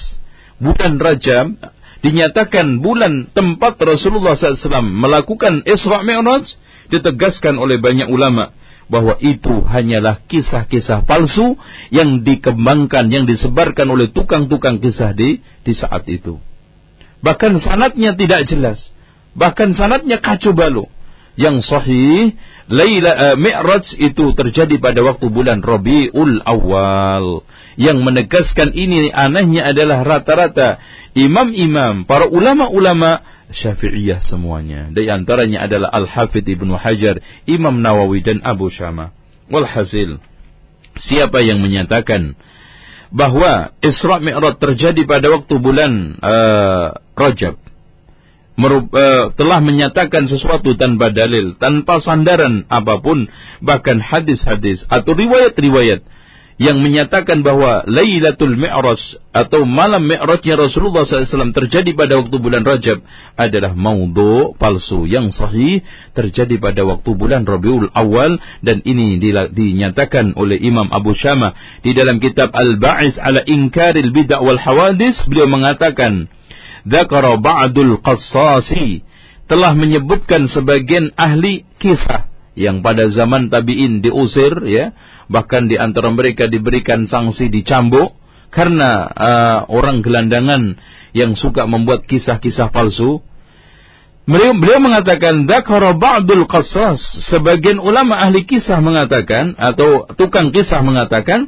bulan Rajab dinyatakan bulan tempat Rasulullah SAW melakukan Isra Mi'raj ditegaskan oleh banyak ulama bahwa itu hanyalah kisah-kisah palsu yang dikembangkan, yang disebarkan oleh tukang-tukang kisah di, di saat itu. Bahkan sanatnya tidak jelas. Bahkan sanatnya kacau balau. Yang sahih, Laila uh, Mi'raj itu terjadi pada waktu bulan Rabiul Awal. Yang menegaskan ini anehnya adalah rata-rata imam-imam, para ulama-ulama Syafi'iyah semuanya. Di antaranya adalah Al-Hafidh Ibnu Hajar, Imam Nawawi dan Abu Syama. Walhasil, siapa yang menyatakan bahwa Isra Mi'raj terjadi pada waktu bulan uh, Rajab telah menyatakan sesuatu tanpa dalil, tanpa sandaran apa pun, bahkan hadis-hadis atau riwayat-riwayat yang menyatakan bahwa Lailatul Mi'raj atau malam Mi'rajnya Rasulullah SAW terjadi pada waktu bulan Rajab adalah maudhu palsu yang sahih terjadi pada waktu bulan Rabiul Awal dan ini dinyatakan oleh Imam Abu Syamah di dalam kitab Al-Ba'is ala Inkaril Bid'ah wal Hawadis. Beliau mengatakan Dzakara ba'dul qassasi. Telah menyebutkan sebagian ahli kisah yang pada zaman tabi'in diusir ya. Bahkan di antara mereka diberikan sanksi dicambuk karena uh, orang gelandangan yang suka membuat kisah-kisah palsu. Beliau, beliau mengatakan dzakara ba'dul qasas sebagian ulama ahli kisah mengatakan atau tukang kisah mengatakan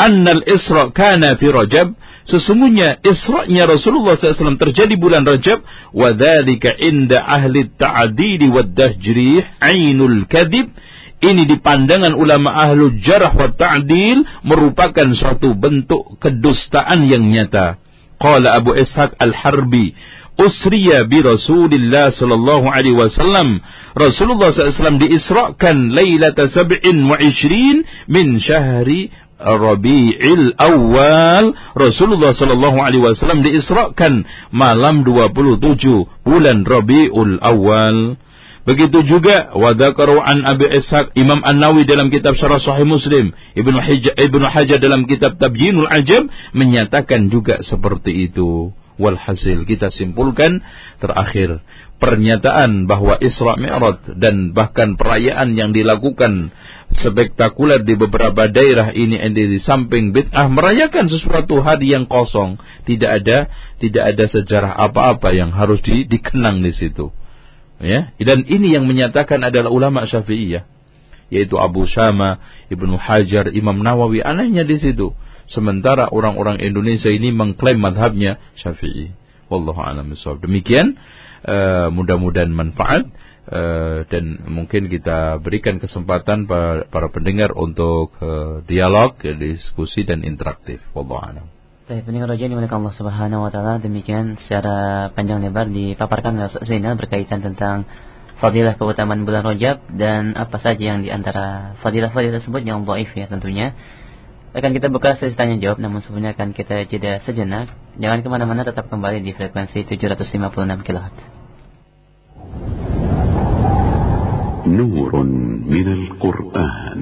annal isra kana fi rajab Sesungguhnya Isra'nya Rasulullah SAW terjadi bulan Rajab. Wadhalika inda ahli ta'adili wa dahjrih ainul kadib. Ini di pandangan ulama ahlu jarah wa ta'adil merupakan suatu bentuk kedustaan yang nyata. Qala Abu Ishaq al-Harbi. Usriya bi Rasulillah sallallahu alaihi wasallam. Rasulullah SAW diisrakan lailata sab'in wa ishrin min syahri Rabi'il Awal Rasulullah sallallahu alaihi wasallam diisrakan malam 27 bulan Rabiul Awal. Begitu juga wadakaru an Abi Ishaq Imam An-Nawi dalam kitab Syarah Sahih Muslim, Ibnu Hajar Ibnu Hajar dalam kitab Tabyinul Ajab menyatakan juga seperti itu. Walhasil kita simpulkan terakhir pernyataan bahwa Isra Mi'raj dan bahkan perayaan yang dilakukan spektakuler di beberapa daerah ini di samping bid'ah merayakan sesuatu hari yang kosong, tidak ada tidak ada sejarah apa-apa yang harus di, dikenang di situ. Ya, dan ini yang menyatakan adalah ulama Syafi'iyah yaitu Abu Syama, Ibnu Hajar, Imam Nawawi anehnya di situ Sementara orang-orang Indonesia ini mengklaim madhabnya Syafi'i. Wallahu a'lam. Demikian uh, mudah-mudahan manfaat uh, dan mungkin kita berikan kesempatan para, para pendengar untuk uh, dialog, diskusi dan interaktif. Wallahu a'lam. Baik, pendengar roja ini Allah Subhanahu wa taala demikian secara panjang lebar dipaparkan oleh Zainal berkaitan tentang fadilah keutamaan bulan Rajab dan apa saja yang di antara fadilah-fadilah tersebut yang dhaif ya tentunya akan kita buka sesi tanya jawab namun sebelumnya akan kita jeda sejenak. Jangan kemana-mana tetap kembali di frekuensi 756 kHz. نور من القرآن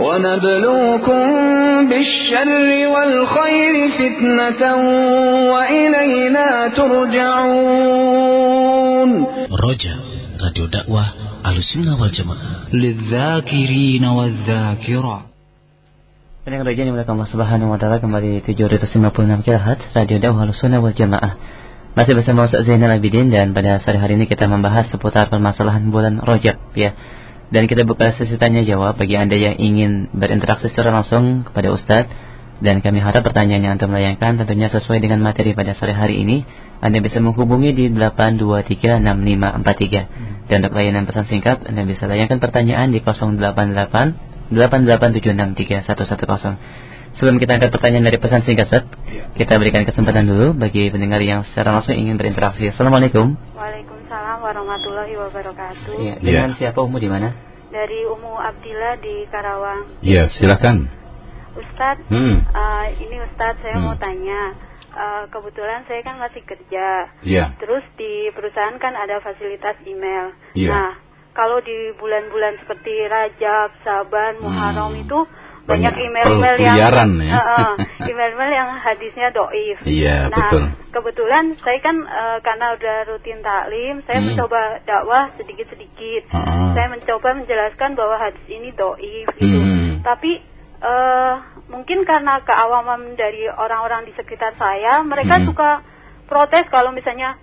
ونبلوكم بالشر والخير فتنة وإلينا ترجعون رجاء راديو دعوة السنة والجماعة للذاكرين والذاكرات Pendengar radio yang dimuliakan Allah Subhanahu wa taala kembali 756 kHz Radio Dawah Sunnah wal Jamaah. Masih bersama Ustaz Zainal Abidin dan pada sore hari ini kita membahas seputar permasalahan bulan Rajab ya. Dan kita buka sesi tanya jawab bagi Anda yang ingin berinteraksi secara langsung kepada Ustaz dan kami harap pertanyaan yang Anda melayangkan tentunya sesuai dengan materi pada sore hari ini. Anda bisa menghubungi di 8236543 dan untuk layanan pesan singkat Anda bisa layangkan pertanyaan di 088 887631110. Sebelum kita angkat pertanyaan dari pesan singkat Set, kita berikan kesempatan dulu bagi pendengar yang secara langsung ingin berinteraksi. Assalamualaikum. Waalaikumsalam warahmatullahi wabarakatuh. Ya, dengan ya. siapa Umu di mana? Dari Umu Abdillah di Karawang. Ya, silakan. Ustadz, hmm. uh, ini Ustadz saya hmm. mau tanya. Uh, kebetulan saya kan masih kerja. Ya. Terus di perusahaan kan ada fasilitas email. Ya. Nah, kalau di bulan-bulan seperti Rajab, Saban, Muharram hmm. itu banyak email-email yang ya. uh, email-email yang hadisnya doif. Iya, nah, betul. kebetulan saya kan uh, karena udah rutin taklim, saya hmm. mencoba dakwah sedikit-sedikit. Uh. Saya mencoba menjelaskan bahwa hadis ini doif gitu. Hmm. Tapi uh, mungkin karena keawaman dari orang-orang di sekitar saya, mereka hmm. suka protes kalau misalnya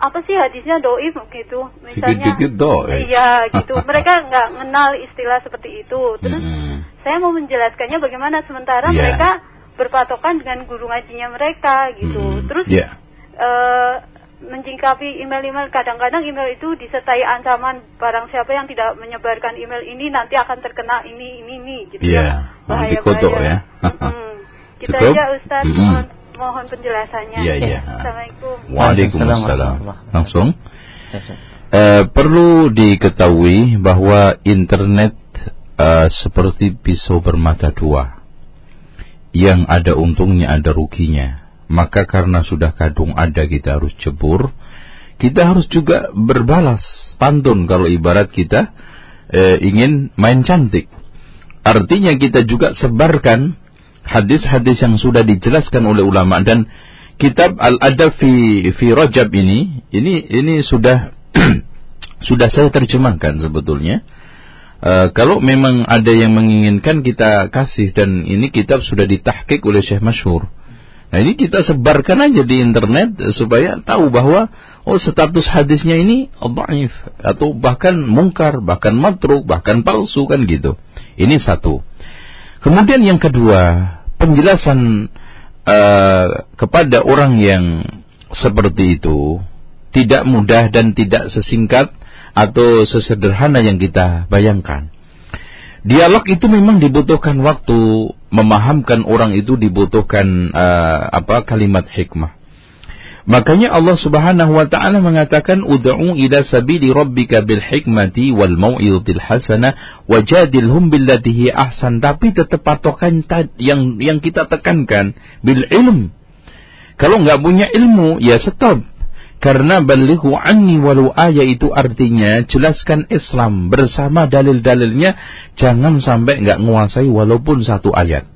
apa sih hadisnya doif gitu misalnya doif. iya gitu mereka nggak mengenal istilah seperti itu terus Hmm. Saya mau menjelaskannya bagaimana sementara Yeah. mereka berpatokan dengan guru ngajinya mereka gitu Hmm. terus Ya. eh, menjingkapi email-email kadang-kadang email itu disertai ancaman barang siapa yang tidak menyebarkan email ini nanti akan terkena ini ini ini gitu Iya. ya bahaya bahaya ya. Mm-mm. kita Cukup? aja Ustaz mohon, mohon penjelasannya Iya, iya. Assalamualaikum Waalaikumsalam. Langsung. Eh, perlu diketahui bahwa internet eh, seperti pisau bermata dua. Yang ada untungnya ada ruginya. Maka karena sudah kadung ada kita harus jebur. Kita harus juga berbalas pantun kalau ibarat kita eh, ingin main cantik. Artinya kita juga sebarkan hadis-hadis yang sudah dijelaskan oleh ulama dan kitab Al-Adab fi fi Rajab ini ini ini sudah sudah saya terjemahkan sebetulnya. Uh, kalau memang ada yang menginginkan kita kasih dan ini kitab sudah ditahkik oleh Syekh Masyhur. Nah ini kita sebarkan aja di internet eh, supaya tahu bahwa oh status hadisnya ini dhaif atau bahkan mungkar, bahkan matruk, bahkan palsu kan gitu. Ini satu. Kemudian yang kedua, penjelasan uh, kepada orang yang seperti itu tidak mudah dan tidak sesingkat atau sesederhana yang kita bayangkan. Dialog itu memang dibutuhkan waktu, memahamkan orang itu dibutuhkan uh, apa kalimat hikmah. Makanya Allah Subhanahu wa taala mengatakan ud'u ila sabili rabbika bil hikmati wal mau'izatil hasanah wajadilhum billati hi ahsan tapi tetap patokan yang yang kita tekankan bil ilm. Kalau nggak punya ilmu ya stop. Karena balighu anni walau ayat itu artinya jelaskan Islam bersama dalil-dalilnya jangan sampai nggak menguasai walaupun satu ayat.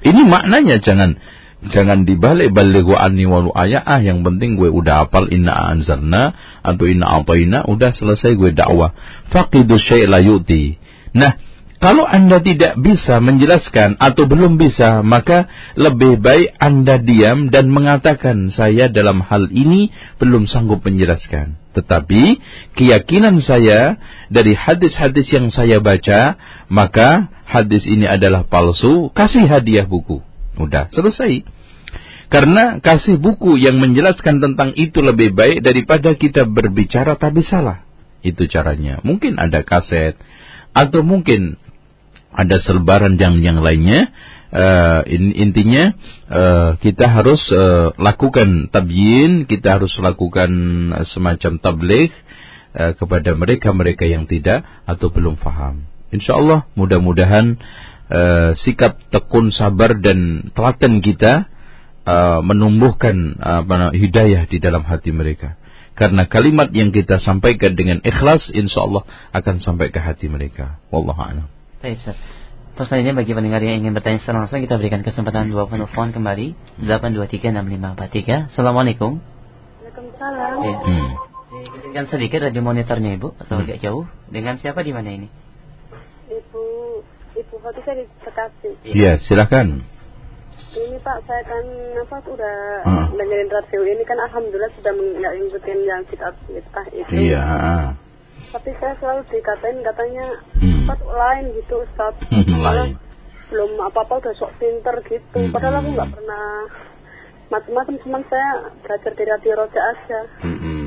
Ini maknanya jangan jangan dibalik balighu anni walau ayat ah yang penting gue udah hafal inna anzalna atau inna ataina udah selesai gue dakwah. Faqidu syai' la. Nah, kalau Anda tidak bisa menjelaskan atau belum bisa, maka lebih baik Anda diam dan mengatakan saya dalam hal ini belum sanggup menjelaskan. Tetapi keyakinan saya dari hadis-hadis yang saya baca, maka hadis ini adalah palsu, kasih hadiah buku. Udah, selesai. Karena kasih buku yang menjelaskan tentang itu lebih baik daripada kita berbicara tapi salah. Itu caranya. Mungkin ada kaset, atau mungkin ada selebaran yang yang lainnya uh, in, intinya uh, kita harus uh, lakukan tabyin kita harus lakukan semacam tabligh uh, kepada mereka-mereka yang tidak atau belum faham. Insyaallah mudah-mudahan uh, sikap tekun sabar dan telaten kita uh, menumbuhkan uh, hidayah di dalam hati mereka. Karena kalimat yang kita sampaikan dengan ikhlas insyaallah akan sampai ke hati mereka. Wallahu a'lam Baik, Ustaz. Terus selanjutnya bagi pendengar yang ingin bertanya secara langsung kita berikan kesempatan dua penelpon kembali 8236543. Assalamualaikum. Waalaikumsalam. Ya. hmm. Dikasihkan sedikit radio monitornya Ibu atau Hmm. agak jauh. Dengan siapa di mana ini? Ibu Ibu Fatisha di Bekasi. Iya, silakan. Ini Pak, saya kan apa udah Hmm. dengerin radio ini kan alhamdulillah sudah meng- nggak ngikutin yang kitab kitab itu. Iya, ah. Tapi saya selalu dikatain katanya Hmm. Lain gitu Ustaz. Hmm, Malah lain. belum apa-apa udah sok pinter gitu. Hmm, Padahal aku hmm. nggak pernah macam-macam cuman saya belajar dari radio roja aja. Mm-mm.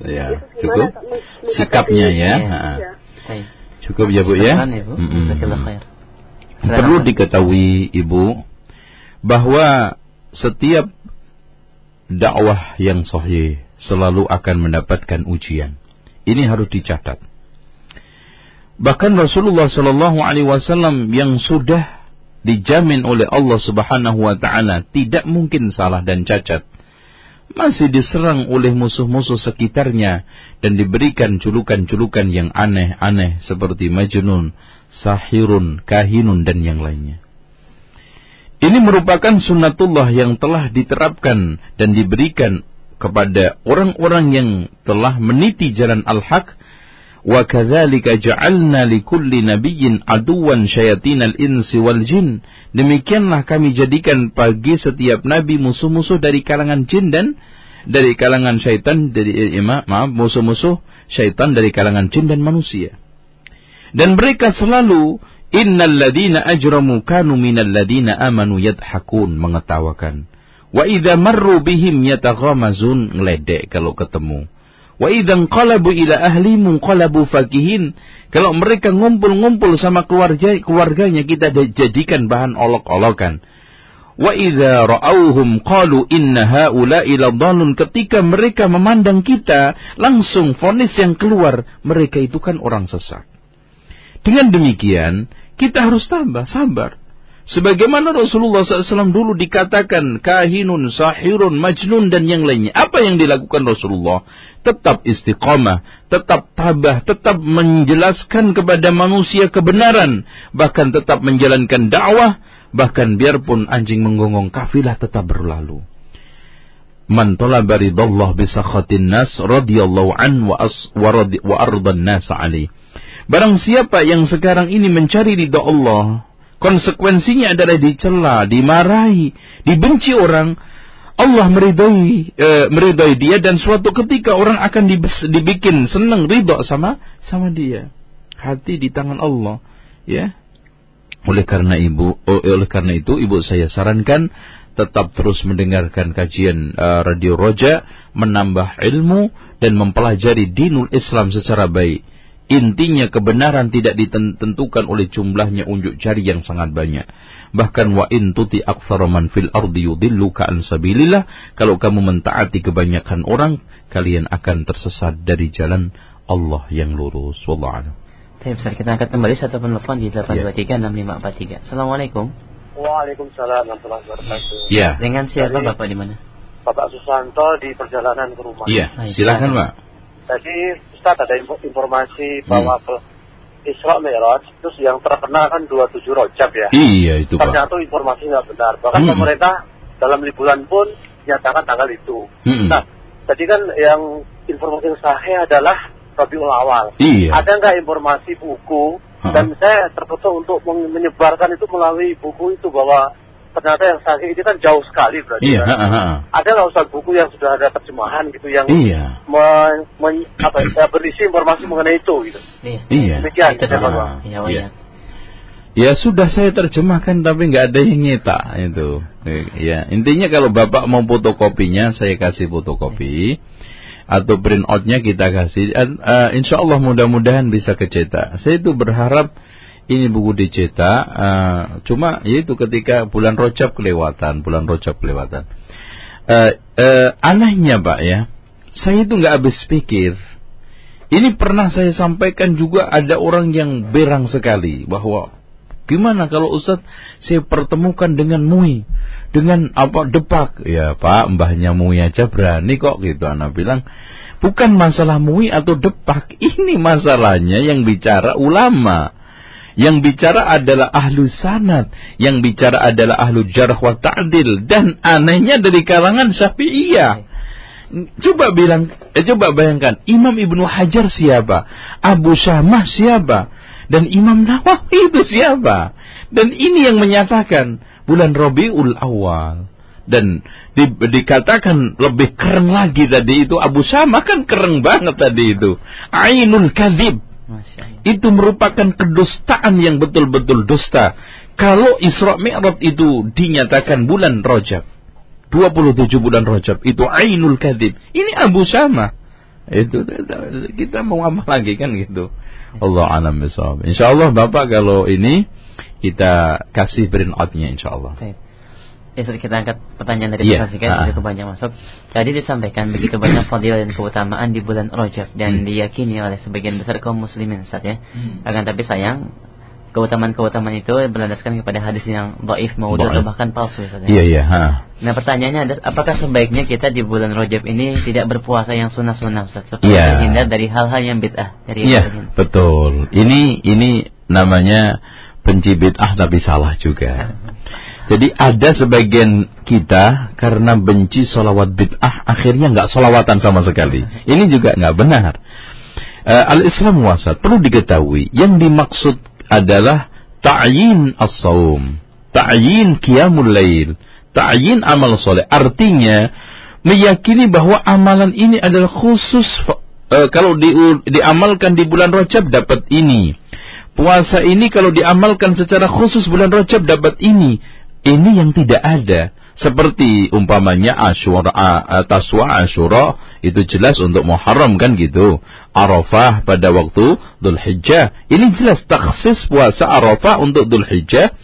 Ya, Itu gimana, cukup. Menghadapi- Sikapnya ya. Ya. Cukup ya Bu ya. Ibu. Mm-mm. Jazakallah khair. Perlu diketahui Ibu bahwa setiap dakwah yang sahih selalu akan mendapatkan ujian. Ini harus dicatat. Bahkan Rasulullah Shallallahu Alaihi Wasallam yang sudah dijamin oleh Allah Subhanahu Wa Taala tidak mungkin salah dan cacat, masih diserang oleh musuh-musuh sekitarnya dan diberikan julukan-julukan yang aneh-aneh seperti majnun, sahirun, kahinun dan yang lainnya. Ini merupakan sunnatullah yang telah diterapkan dan diberikan kepada orang-orang yang telah meniti jalan al-haq wa kadzalika ja'alna likulli nabiyyin aduwan syayatinal insi wal jin. Demikianlah kami jadikan bagi setiap nabi musuh-musuh dari kalangan jin dan dari kalangan syaitan dari eh, ma- maaf musuh-musuh syaitan dari kalangan jin dan manusia. Dan mereka selalu innal ladina ajramu kanu minal ladina amanu yadhakun mengetawakan wa idza marru bihim yataghamazun ngeledek kalau ketemu. Wa idza qalabu ila ahlihim qalabu fakihin kalau mereka ngumpul-ngumpul sama keluarga keluarganya kita jadikan bahan olok-olokan. Wa idza ra'awhum qalu inna haula'i ladallun ketika mereka memandang kita langsung vonis yang keluar mereka itu kan orang sesat. Dengan demikian, kita harus tambah sabar. Sebagaimana Rasulullah SAW dulu dikatakan kahinun, sahirun, majnun dan yang lainnya. Apa yang dilakukan Rasulullah? Tetap istiqamah, tetap tabah, tetap menjelaskan kepada manusia kebenaran. Bahkan tetap menjalankan dakwah. Bahkan biarpun anjing menggonggong kafilah tetap berlalu. Man talaba ridallah bisakhatin nas radiyallahu an wa, as, wa, radi, wa ardan nas alaih. Barang siapa yang sekarang ini mencari ridha Allah, konsekuensinya adalah dicela, dimarahi, dibenci orang, Allah meridai e, meridai dia dan suatu ketika orang akan dibes, dibikin senang ridha sama sama dia. Hati di tangan Allah, ya. Oleh karena ibu, oleh karena itu ibu saya sarankan tetap terus mendengarkan kajian uh, Radio Roja, menambah ilmu dan mempelajari dinul Islam secara baik. Intinya kebenaran tidak ditentukan oleh jumlahnya unjuk jari yang sangat banyak. Bahkan wa in tuti aktsara man fil ardi yudilluka an sabilillah, kalau kamu mentaati kebanyakan orang, kalian akan tersesat dari jalan Allah yang lurus. Wallahu a'lam. Baik, kita angkat kembali satu penelpon di 8236543. Assalamualaikum. Waalaikumsalam warahmatullahi wabarakatuh. Ya. Dengan siapa Bapak di mana? Bapak Susanto di perjalanan ke rumah. Iya, silakan Pak. Jadi Ustaz ada informasi bahwa hmm. Isra Mi'raj terus yang terkenal kan 27 Rojab ya. Iya itu Pak. Ternyata informasi nggak benar. Bahkan hmm. pemerintah dalam liburan pun nyatakan tanggal itu. Hmm. Nah, tadi kan yang informasi yang sahih adalah Rabiul Awal. Iya. Ada nggak informasi buku? Hmm. Dan saya terpotong untuk menyebarkan itu melalui buku itu bahwa ternyata yang sahih ini kan jauh sekali berarti iya, kan. Ha, ha. Ada nggak usah buku yang sudah ada terjemahan gitu yang iya. me, me, apa, ya, berisi informasi mengenai itu gitu. Iya. iya. Demikian. Itu sama. Iya, iya. Ya sudah saya terjemahkan tapi nggak ada yang nyetak itu. Ya intinya kalau bapak mau fotokopinya saya kasih fotokopi atau print outnya kita kasih. Uh, insya Allah mudah-mudahan bisa kecetak. Saya itu berharap ini buku dicetak uh, cuma yaitu ketika bulan rojab kelewatan bulan rojab kelewatan. Uh, uh, anehnya pak ya saya itu nggak habis pikir. Ini pernah saya sampaikan juga ada orang yang berang sekali bahwa gimana kalau Ustadz saya pertemukan dengan Mui dengan apa depak. Ya Pak mbahnya Mui aja berani kok gitu. Anak bilang bukan masalah Mui atau depak ini masalahnya yang bicara ulama yang bicara adalah ahlu sanad, yang bicara adalah ahlu jarh wa ta'dil dan anehnya dari kalangan Syafi'iyah. Coba bilang, eh, coba bayangkan, Imam Ibnu Hajar siapa? Abu Syamah siapa? Dan Imam Nawawi itu siapa? Dan ini yang menyatakan bulan Rabiul Awal dan di, dikatakan lebih keren lagi tadi itu Abu Syamah kan keren banget tadi itu Ainul Kadhib itu merupakan kedustaan yang betul-betul dusta. Kalau Isra Mi'raj itu dinyatakan bulan Rajab. 27 bulan Rajab itu Ainul Kadib. Ini Abu Sama. Itu kita mau apa lagi kan gitu. Allah alam bisawab. Insyaallah Bapak kalau ini kita kasih print out-nya insyaallah. Ya, kita angkat pertanyaan dari yeah. Pasifika, ah. cukup banyak masuk. Jadi disampaikan begitu banyak fadilah dan keutamaan di bulan Rajab dan hmm. diyakini oleh sebagian besar kaum muslimin saat ya. Hmm. Akan tapi sayang keutamaan-keutamaan itu berlandaskan kepada hadis yang dhaif maudhu atau bahkan palsu ya. Iya iya, Nah, pertanyaannya ada apakah sebaiknya kita di bulan Rajab ini tidak berpuasa yang sunnah-sunnah Ustaz supaya yeah. terhindar dari hal-hal yang bid'ah dari Iya, betul. Ini ini namanya benci bid'ah tapi salah juga. Jadi ada sebagian kita karena benci solawat bid'ah akhirnya nggak solawatan sama sekali. Ini juga nggak benar. Uh, Al-Islam wasat perlu diketahui yang dimaksud adalah ta'yin as-saum, ta'yin qiyamul lail, ta'yin amal soleh. Artinya meyakini bahwa amalan ini adalah khusus uh, kalau di, diamalkan di bulan Rajab dapat ini. Puasa ini kalau diamalkan secara khusus bulan Rajab dapat ini ini yang tidak ada. Seperti umpamanya Asyura, Taswa Asyura itu jelas untuk Muharram kan gitu. Arafah pada waktu Dhul Hijjah. Ini jelas taksis puasa Arafah untuk Dhul Hijjah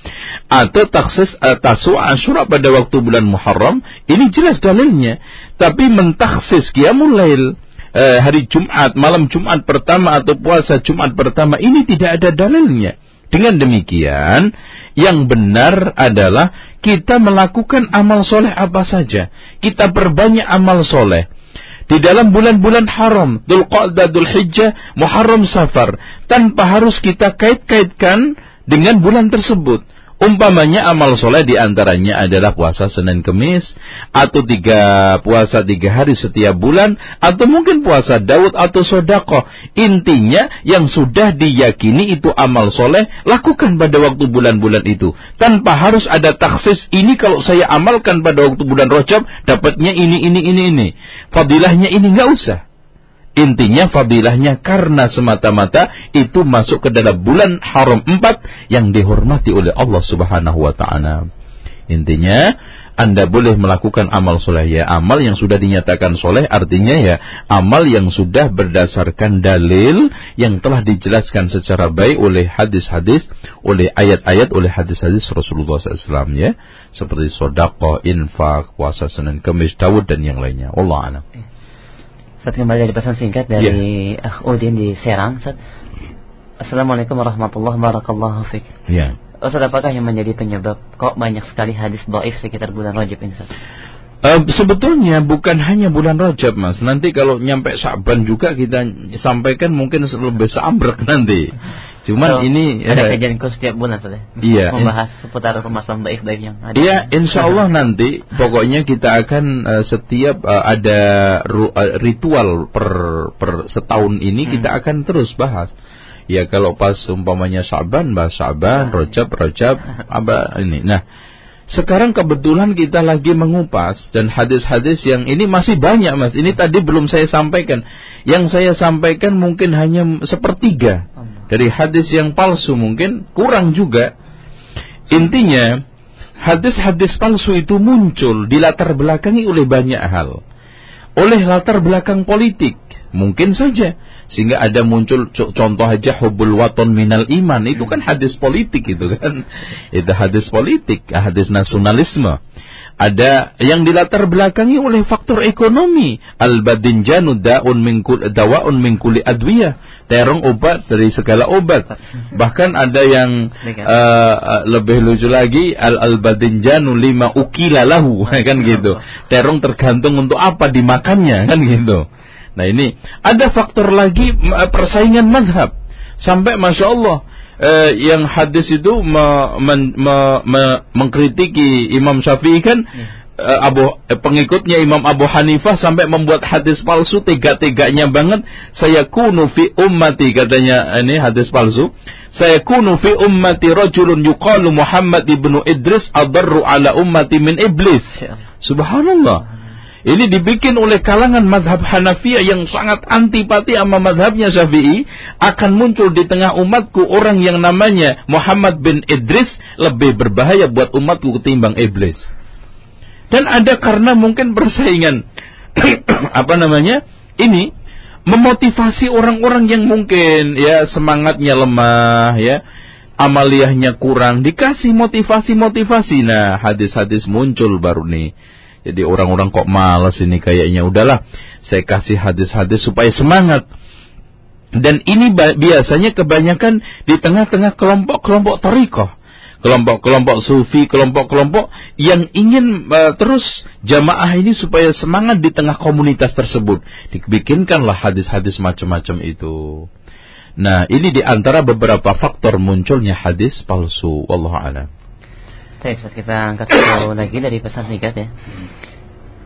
atau taksis Taswa Asyura pada waktu bulan Muharram. Ini jelas dalilnya. Tapi mentaksis Qiyamul Lail uh, hari Jumat, malam Jumat pertama atau puasa Jumat pertama ini tidak ada dalilnya. Dengan demikian, yang benar adalah kita melakukan amal soleh apa saja. Kita perbanyak amal soleh. Di dalam bulan-bulan haram, Dhul Qa'dah, Dhul Hijjah, Muharram, Safar. Tanpa harus kita kait-kaitkan dengan bulan tersebut. Umpamanya amal soleh di antaranya adalah puasa Senin Kemis, atau tiga puasa tiga hari setiap bulan, atau mungkin puasa Daud atau Sodako. Intinya yang sudah diyakini itu amal soleh, lakukan pada waktu bulan-bulan itu. Tanpa harus ada taksis, ini kalau saya amalkan pada waktu bulan Rojab, dapatnya ini, ini, ini, ini. Fadilahnya ini nggak usah. Intinya fadilahnya karena semata-mata itu masuk ke dalam bulan haram empat yang dihormati oleh Allah Subhanahu wa taala. Intinya anda boleh melakukan amal soleh ya amal yang sudah dinyatakan soleh artinya ya amal yang sudah berdasarkan dalil yang telah dijelaskan secara baik oleh hadis-hadis oleh ayat-ayat oleh hadis-hadis Rasulullah SAW ya seperti sodako, infak, puasa Senin Kemis, Dawud dan yang lainnya. Allah alam. Saat kembali dari pesan singkat dari ya. Udin di Serang. Saat Assalamualaikum warahmatullahi wabarakatuh. Ya. Ustaz apakah yang menjadi penyebab kok banyak sekali hadis doif sekitar bulan Rajab ini Ustaz? Uh, sebetulnya bukan hanya bulan Rajab mas Nanti kalau nyampe Sa'ban juga kita sampaikan mungkin lebih seambrek nanti Cuman so, ini ada ya, kajian khusus setiap bulan saja. Iya. Membahas seputar permasalahan baik baik yang ada. Iya, insya Allah nanti pokoknya kita akan uh, setiap uh, ada ru, uh, ritual per per setahun ini hmm. kita akan terus bahas. Ya kalau pas umpamanya Sa'ban, bahas Sa'ban, Rojab, Rojab, apa ini. Nah, sekarang kebetulan kita lagi mengupas dan hadis-hadis yang ini masih banyak mas. Ini tadi belum saya sampaikan. Yang saya sampaikan mungkin hanya sepertiga dari hadis yang palsu mungkin kurang juga. Intinya hadis-hadis palsu itu muncul di latar belakangi oleh banyak hal. Oleh latar belakang politik mungkin saja. Sehingga ada muncul contoh aja hubul waton minal iman. Itu kan hadis politik itu kan. Itu hadis politik hadis nasionalisme. Ada yang dilatar belakangi oleh faktor ekonomi. Al badinjanu daun mingkul dawaun mingkuli adwiyah terong obat dari segala obat. Bahkan ada yang uh, lebih lucu lagi al al badinjanu lima ukilalahu kan gitu. Terong tergantung untuk apa dimakannya kan gitu. Nah ini ada faktor lagi persaingan madhab. Sampai masya Allah eh, yang hadis itu me, me, me, me, mengkritiki Imam Syafi'i kan eh, Abu eh, pengikutnya Imam Abu Hanifah sampai membuat hadis palsu tega-teganya banget saya kunu fi ummati katanya ini hadis palsu saya kunu fi ummati rajulun yuqalu Muhammad ibnu Idris adarru ala ummati min iblis ya. subhanallah ini dibikin oleh kalangan madhab Hanafiyah yang sangat antipati sama madhabnya Syafi'i. Akan muncul di tengah umatku orang yang namanya Muhammad bin Idris lebih berbahaya buat umatku ketimbang iblis. Dan ada karena mungkin persaingan. apa namanya? Ini memotivasi orang-orang yang mungkin ya semangatnya lemah ya amaliyahnya kurang dikasih motivasi-motivasi nah hadis-hadis muncul baru nih jadi orang-orang kok malas ini kayaknya udahlah saya kasih hadis-hadis supaya semangat. Dan ini biasanya kebanyakan di tengah-tengah kelompok-kelompok tarikoh. Kelompok-kelompok sufi, kelompok-kelompok yang ingin uh, terus jamaah ini supaya semangat di tengah komunitas tersebut. Dibikinkanlah hadis-hadis macam-macam itu. Nah, ini di antara beberapa faktor munculnya hadis palsu. Wallahu'alam. Baik, kita angkat lagi dari pesan singkat ya.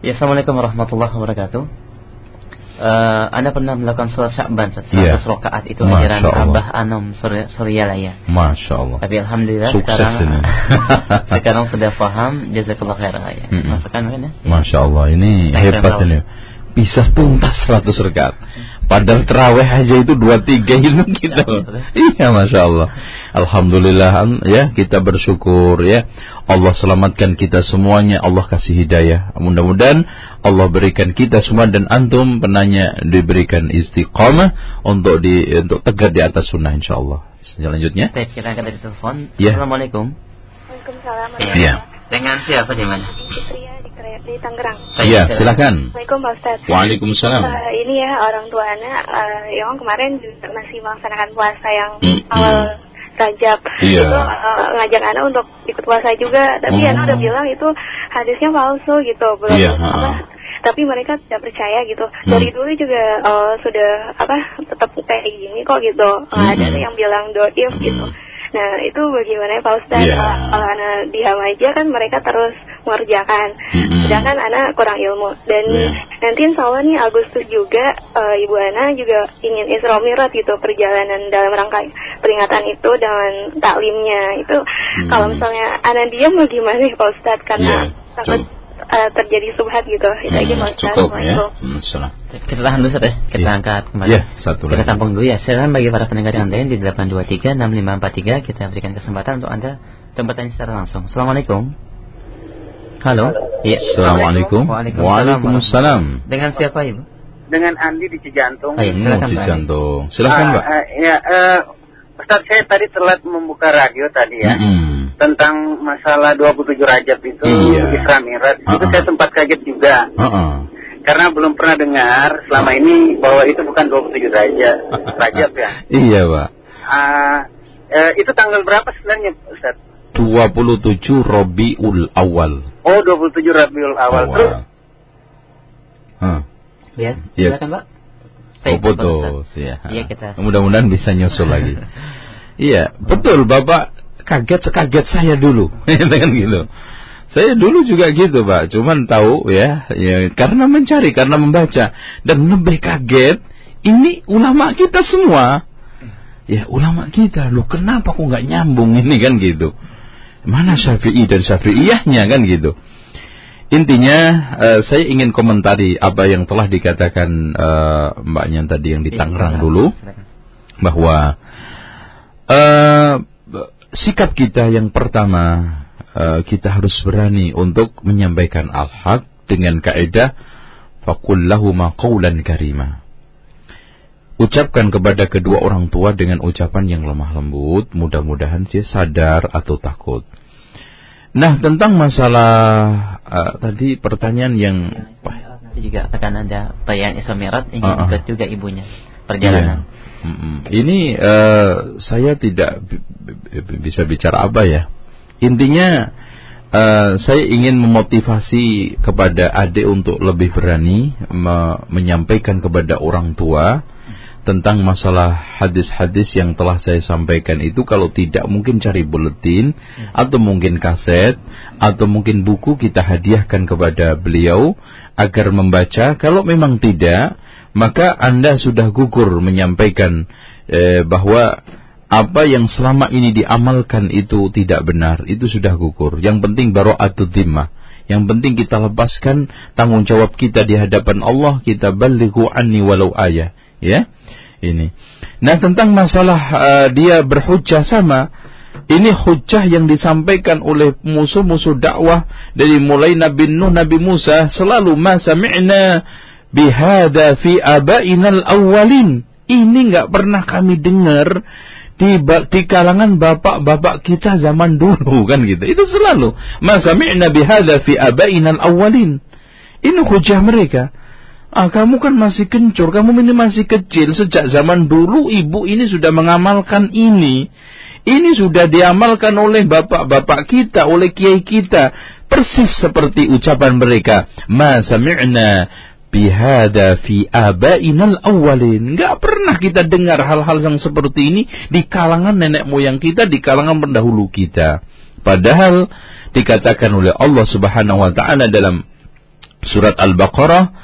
Ya, Assalamualaikum warahmatullahi wabarakatuh. Uh, anda pernah melakukan sholat Sya'ban 100 ya. rakaat itu ajaran Abah Anom ya. Masya Allah. Tapi alhamdulillah Sukses sekarang ini. sekarang sudah paham jazakallah khair ya. Mm. Masakan kan ya? Masya Allah ini hebat ini. Bisa tuntas 100 rakaat. Padahal terawih aja itu dua tiga ilmu kita. iya, masya Allah. Alhamdulillah ya kita bersyukur ya. Allah selamatkan kita semuanya. Allah kasih hidayah. Mudah-mudahan Allah berikan kita semua dan antum penanya diberikan istiqamah untuk di untuk tegar di atas sunnah insya Allah. Selanjutnya. Baik, kita akan dari telepon. Ya. Assalamualaikum. Waalaikumsalam. Iya. Dengan siapa di mana? Di Tangerang. Iya, silakan. Assalamualaikum Pak Ustaz. Waalaikumsalam. Uh, ini ya orang tua anak uh, yang kemarin masih melaksanakan puasa yang mm, awal Rajab. Iya. Itu uh, ngajak anak untuk ikut puasa juga, tapi oh. anak udah bilang itu hadisnya palsu gitu, belum iya, apa tapi mereka tidak percaya gitu hmm. dari dulu juga uh, sudah apa tetap kayak gini kok gitu hmm. ada yang bilang doif hmm. gitu Nah itu bagaimana ya Pak Ustadz? Yeah. Kalau anak diam aja kan mereka terus mengerjakan. Mm-hmm. Sedangkan anak kurang ilmu. Dan yeah. nanti insya Allah nih Agustus juga uh, Ibu Ana juga ingin Isra Mi'raj gitu perjalanan dalam rangka peringatan itu dengan taklimnya itu. Mm-hmm. Kalau misalnya anak diam bagaimana ya Pak Ustadz? Karena yeah. takut uh, terjadi subhat gitu. Itu hmm, aja Pak Cukup ya. Hmm, Kita tahan dulu ya. Kita ya. angkat kembali. Ya, satu kita tampung dulu ya. Silakan bagi para pendengar yang lain di 823 6543 kita berikan kesempatan untuk Anda bertanya secara langsung. Assalamualaikum. Halo. Iya. Assalamualaikum. Waalaikumsalam. Dengan siapa Ibu? Dengan Andi di Cijantung. Oh, iya, silakan, hmm, Cijantung. Silakan, uh, Mbak. Uh, ya, uh, Ustaz saya tadi telat membuka radio tadi ya. Mm -hmm. Tentang masalah 27 Rajab itu iya. Isra Mi'raj. Uh -uh. Itu saya sempat kaget juga. Uh -uh. Karena belum pernah dengar selama ini bahwa itu bukan 27 Rajab, Rajab ya. iya, Pak. Uh, uh, itu tanggal berapa sebenarnya, Ustaz? 27 Rabiul Awal. Oh, 27 Rabiul Awal. Awal. Terus Huh. Ya, ya. silakan, Oh, putus ya. Iya kita. Mudah-mudahan bisa nyusul lagi. iya, betul Bapak kaget sekaget saya dulu. Dengan gitu. Saya dulu juga gitu, Pak. Cuman tahu ya, ya karena mencari, karena membaca dan lebih kaget ini ulama kita semua. Ya, ulama kita. Loh, kenapa kok nggak nyambung ini kan gitu. Mana Syafi'i dan Syafi'iyahnya kan gitu. Intinya uh, saya ingin komentari apa yang telah dikatakan uh, mbaknya tadi yang di iya, Tangerang dulu bahwa uh, sikap kita yang pertama uh, kita harus berani untuk menyampaikan al-haq dengan kaidah faqullahu maqaulan karima. Ucapkan kepada kedua orang tua dengan ucapan yang lemah lembut, mudah-mudahan dia sadar atau takut. Nah, tentang masalah uh, tadi pertanyaan yang nanti juga akan ada Isra Mi'raj ingin uh -uh. ikut juga ibunya perjalanan. Mm -mm. Ini uh, saya tidak bisa bicara apa ya. Intinya uh, saya ingin memotivasi kepada adik untuk lebih berani me menyampaikan kepada orang tua tentang masalah hadis-hadis yang telah saya sampaikan itu. Kalau tidak mungkin cari buletin atau mungkin kaset atau mungkin buku kita hadiahkan kepada beliau agar membaca. Kalau memang tidak maka Anda sudah gugur menyampaikan eh, bahwa apa yang selama ini diamalkan itu tidak benar. Itu sudah gugur. Yang penting baru atau dhimmah. Yang penting kita lepaskan tanggung jawab kita di hadapan Allah. Kita balighu anni walau ayah ya ini. Nah tentang masalah uh, dia berhujjah sama, ini hujjah yang disampaikan oleh musuh-musuh dakwah dari mulai Nabi Nuh, Nabi Musa selalu masa sami'na bihada fi abainal awwalin. Ini nggak pernah kami dengar di, di kalangan bapak-bapak kita zaman dulu kan gitu. Itu selalu masa sami'na bihada fi abainal awwalin. Ini hujah mereka. Ah, kamu kan masih kencur, kamu ini masih kecil. Sejak zaman dulu ibu ini sudah mengamalkan ini. Ini sudah diamalkan oleh bapak-bapak kita, oleh kiai kita. Persis seperti ucapan mereka. Ma sami'na bihada fi abainal awalin. Enggak pernah kita dengar hal-hal yang seperti ini di kalangan nenek moyang kita, di kalangan pendahulu kita. Padahal dikatakan oleh Allah Subhanahu wa taala dalam surat Al-Baqarah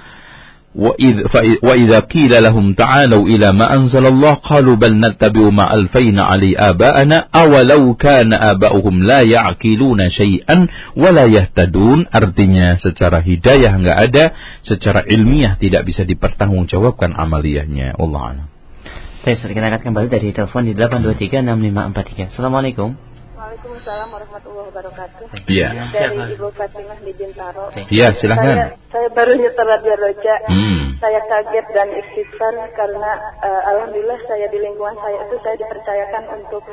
وإذا قيل لهم تعالوا إلى ما أنزل الله قالوا بل نتبع ما ألفينا علي آباءنا أولو كان آباؤهم لا يعقلون شيئا ولا يهتدون artinya secara hidayah enggak ada secara ilmiah tidak bisa dipertanggungjawabkan amaliyahnya Allah a'lam. Baik, kita akan kembali dari telepon di 8236543. Assalamualaikum. Waalaikumsalam warahmatullahi wabarakatuh. Iya. Dari Ibu Fatimah di Bintaro. Iya, silakan. Saya, saya baru nyetel radio Roja. Hmm. Saya kaget dan istighfar karena uh, alhamdulillah saya di lingkungan saya itu saya dipercayakan untuk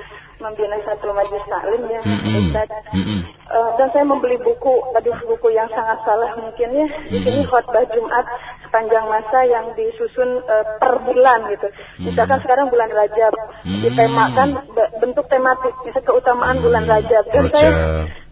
membina satu majelis taklim ya, mm -hmm. Ustaz. Mm -hmm. uh, dan saya membeli buku, aduh buku yang sangat salah mungkin ya. Di sini khotbah Jumat sepanjang masa yang disusun uh, per bulan gitu. Misalkan sekarang bulan Rajab, ditemakan bentuk tematik, misalnya keutamaan bulan Rajab. Dan saya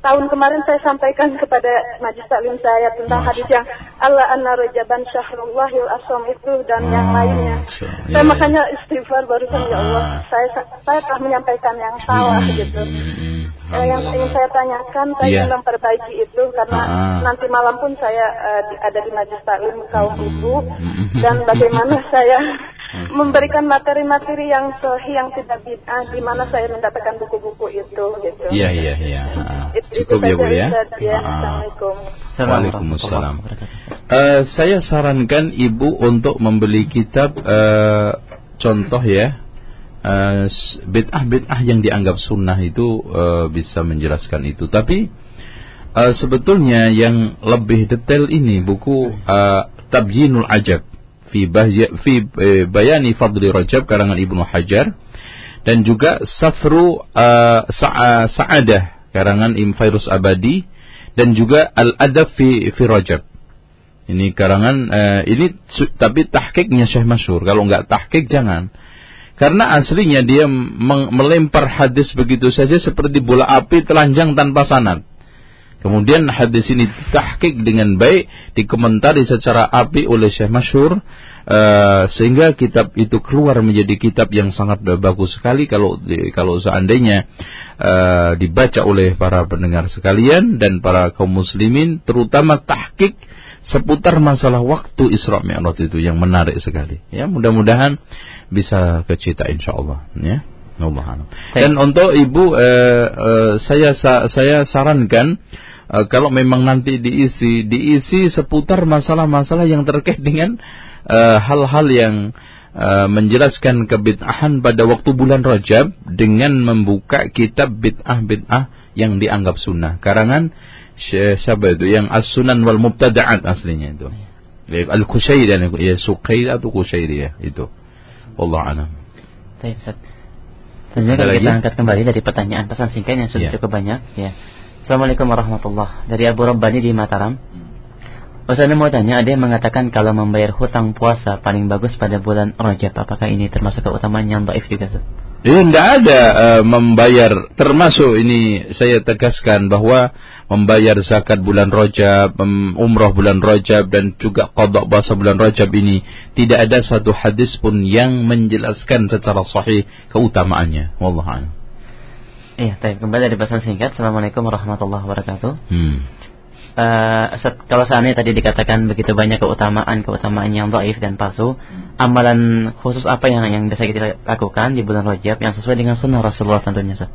tahun kemarin saya sampaikan kepada majlis taklim saya tentang hadis yang Allah anna rajaban syahrullahil asam itu dan yang lainnya. Saya makanya istighfar barusan ya Allah. Saya saya telah menyampaikan yang salah hmm, gitu. Hmm, hmm. Eh, yang ingin saya tanyakan, saya yeah. ingin memperbaiki itu karena uh, nanti malam pun saya uh, ada di majlis taklim kaum ibu dan bagaimana saya memberikan materi-materi yang sahih yang tidak bid'ah di mana saya mendapatkan buku-buku itu gitu. Iya iya iya. Cukup ya Bu ya. ya. Assalamualaikum. Waalaikumsalam. Uh, saya sarankan Ibu untuk membeli kitab uh, contoh ya uh, bid'ah-bid'ah yang dianggap sunnah itu uh, bisa menjelaskan itu. Tapi uh, sebetulnya yang lebih detail ini buku uh, Tabyinul Ajab fi, fi uh, Bayani Fadli Rajab karangan Ibnu Hajar dan juga Safru uh, Sa Sa'adah karangan Im Fairus Abadi dan juga Al-Adab fi, fi Rajab. Ini karangan uh, ini tapi tahkiknya Syekh Masyur. Kalau enggak tahkik jangan. Karena aslinya dia melempar hadis begitu saja seperti bola api telanjang tanpa sanad. Kemudian hadis ini tahkik dengan baik, dikomentari secara api oleh Syekh Masyur, uh, sehingga kitab itu keluar menjadi kitab yang sangat bagus sekali kalau kalau seandainya uh, dibaca oleh para pendengar sekalian dan para kaum muslimin, terutama tahkik seputar masalah waktu Isra Mi'raj itu yang menarik sekali. Ya, mudah-mudahan bisa kecita insyaallah ya. Allah. Dan untuk ibu eh, eh, saya saya sarankan eh, kalau memang nanti diisi diisi seputar masalah-masalah yang terkait dengan eh, hal-hal uh, yang uh, menjelaskan kebid'ahan pada waktu bulan Rajab dengan membuka kitab bid'ah-bid'ah yang dianggap sunnah. Karangan siapa itu yang as-sunan wal mubtada'at aslinya itu. Ya, Al-Kushairi ya Suqair atau Kushairi ya itu. Allah alam. Baik, Ustaz. Selanjutnya kalau kita angkat kembali dari pertanyaan pesan singkat yang sudah ya. cukup banyak ya. Assalamualaikum warahmatullahi Dari Abu Rabbani di Mataram. Ustaz mau tanya, ada yang mengatakan kalau membayar hutang puasa paling bagus pada bulan Rajab. Apakah ini termasuk keutamaan yang baik juga, Ustaz? Ya, tidak ada uh, membayar termasuk ini saya tegaskan bahwa membayar zakat bulan Rajab, um, umrah bulan Rajab dan juga qada puasa bulan Rajab ini tidak ada satu hadis pun yang menjelaskan secara sahih keutamaannya. Wallahu Iya, baik. Kembali dari pesan singkat. Assalamualaikum warahmatullahi wabarakatuh. Hmm uh, kalau seandainya tadi dikatakan begitu banyak keutamaan keutamaan yang dhaif dan palsu, amalan khusus apa yang yang bisa kita lakukan di bulan Rajab yang sesuai dengan sunnah Rasulullah tentunya, Ustaz?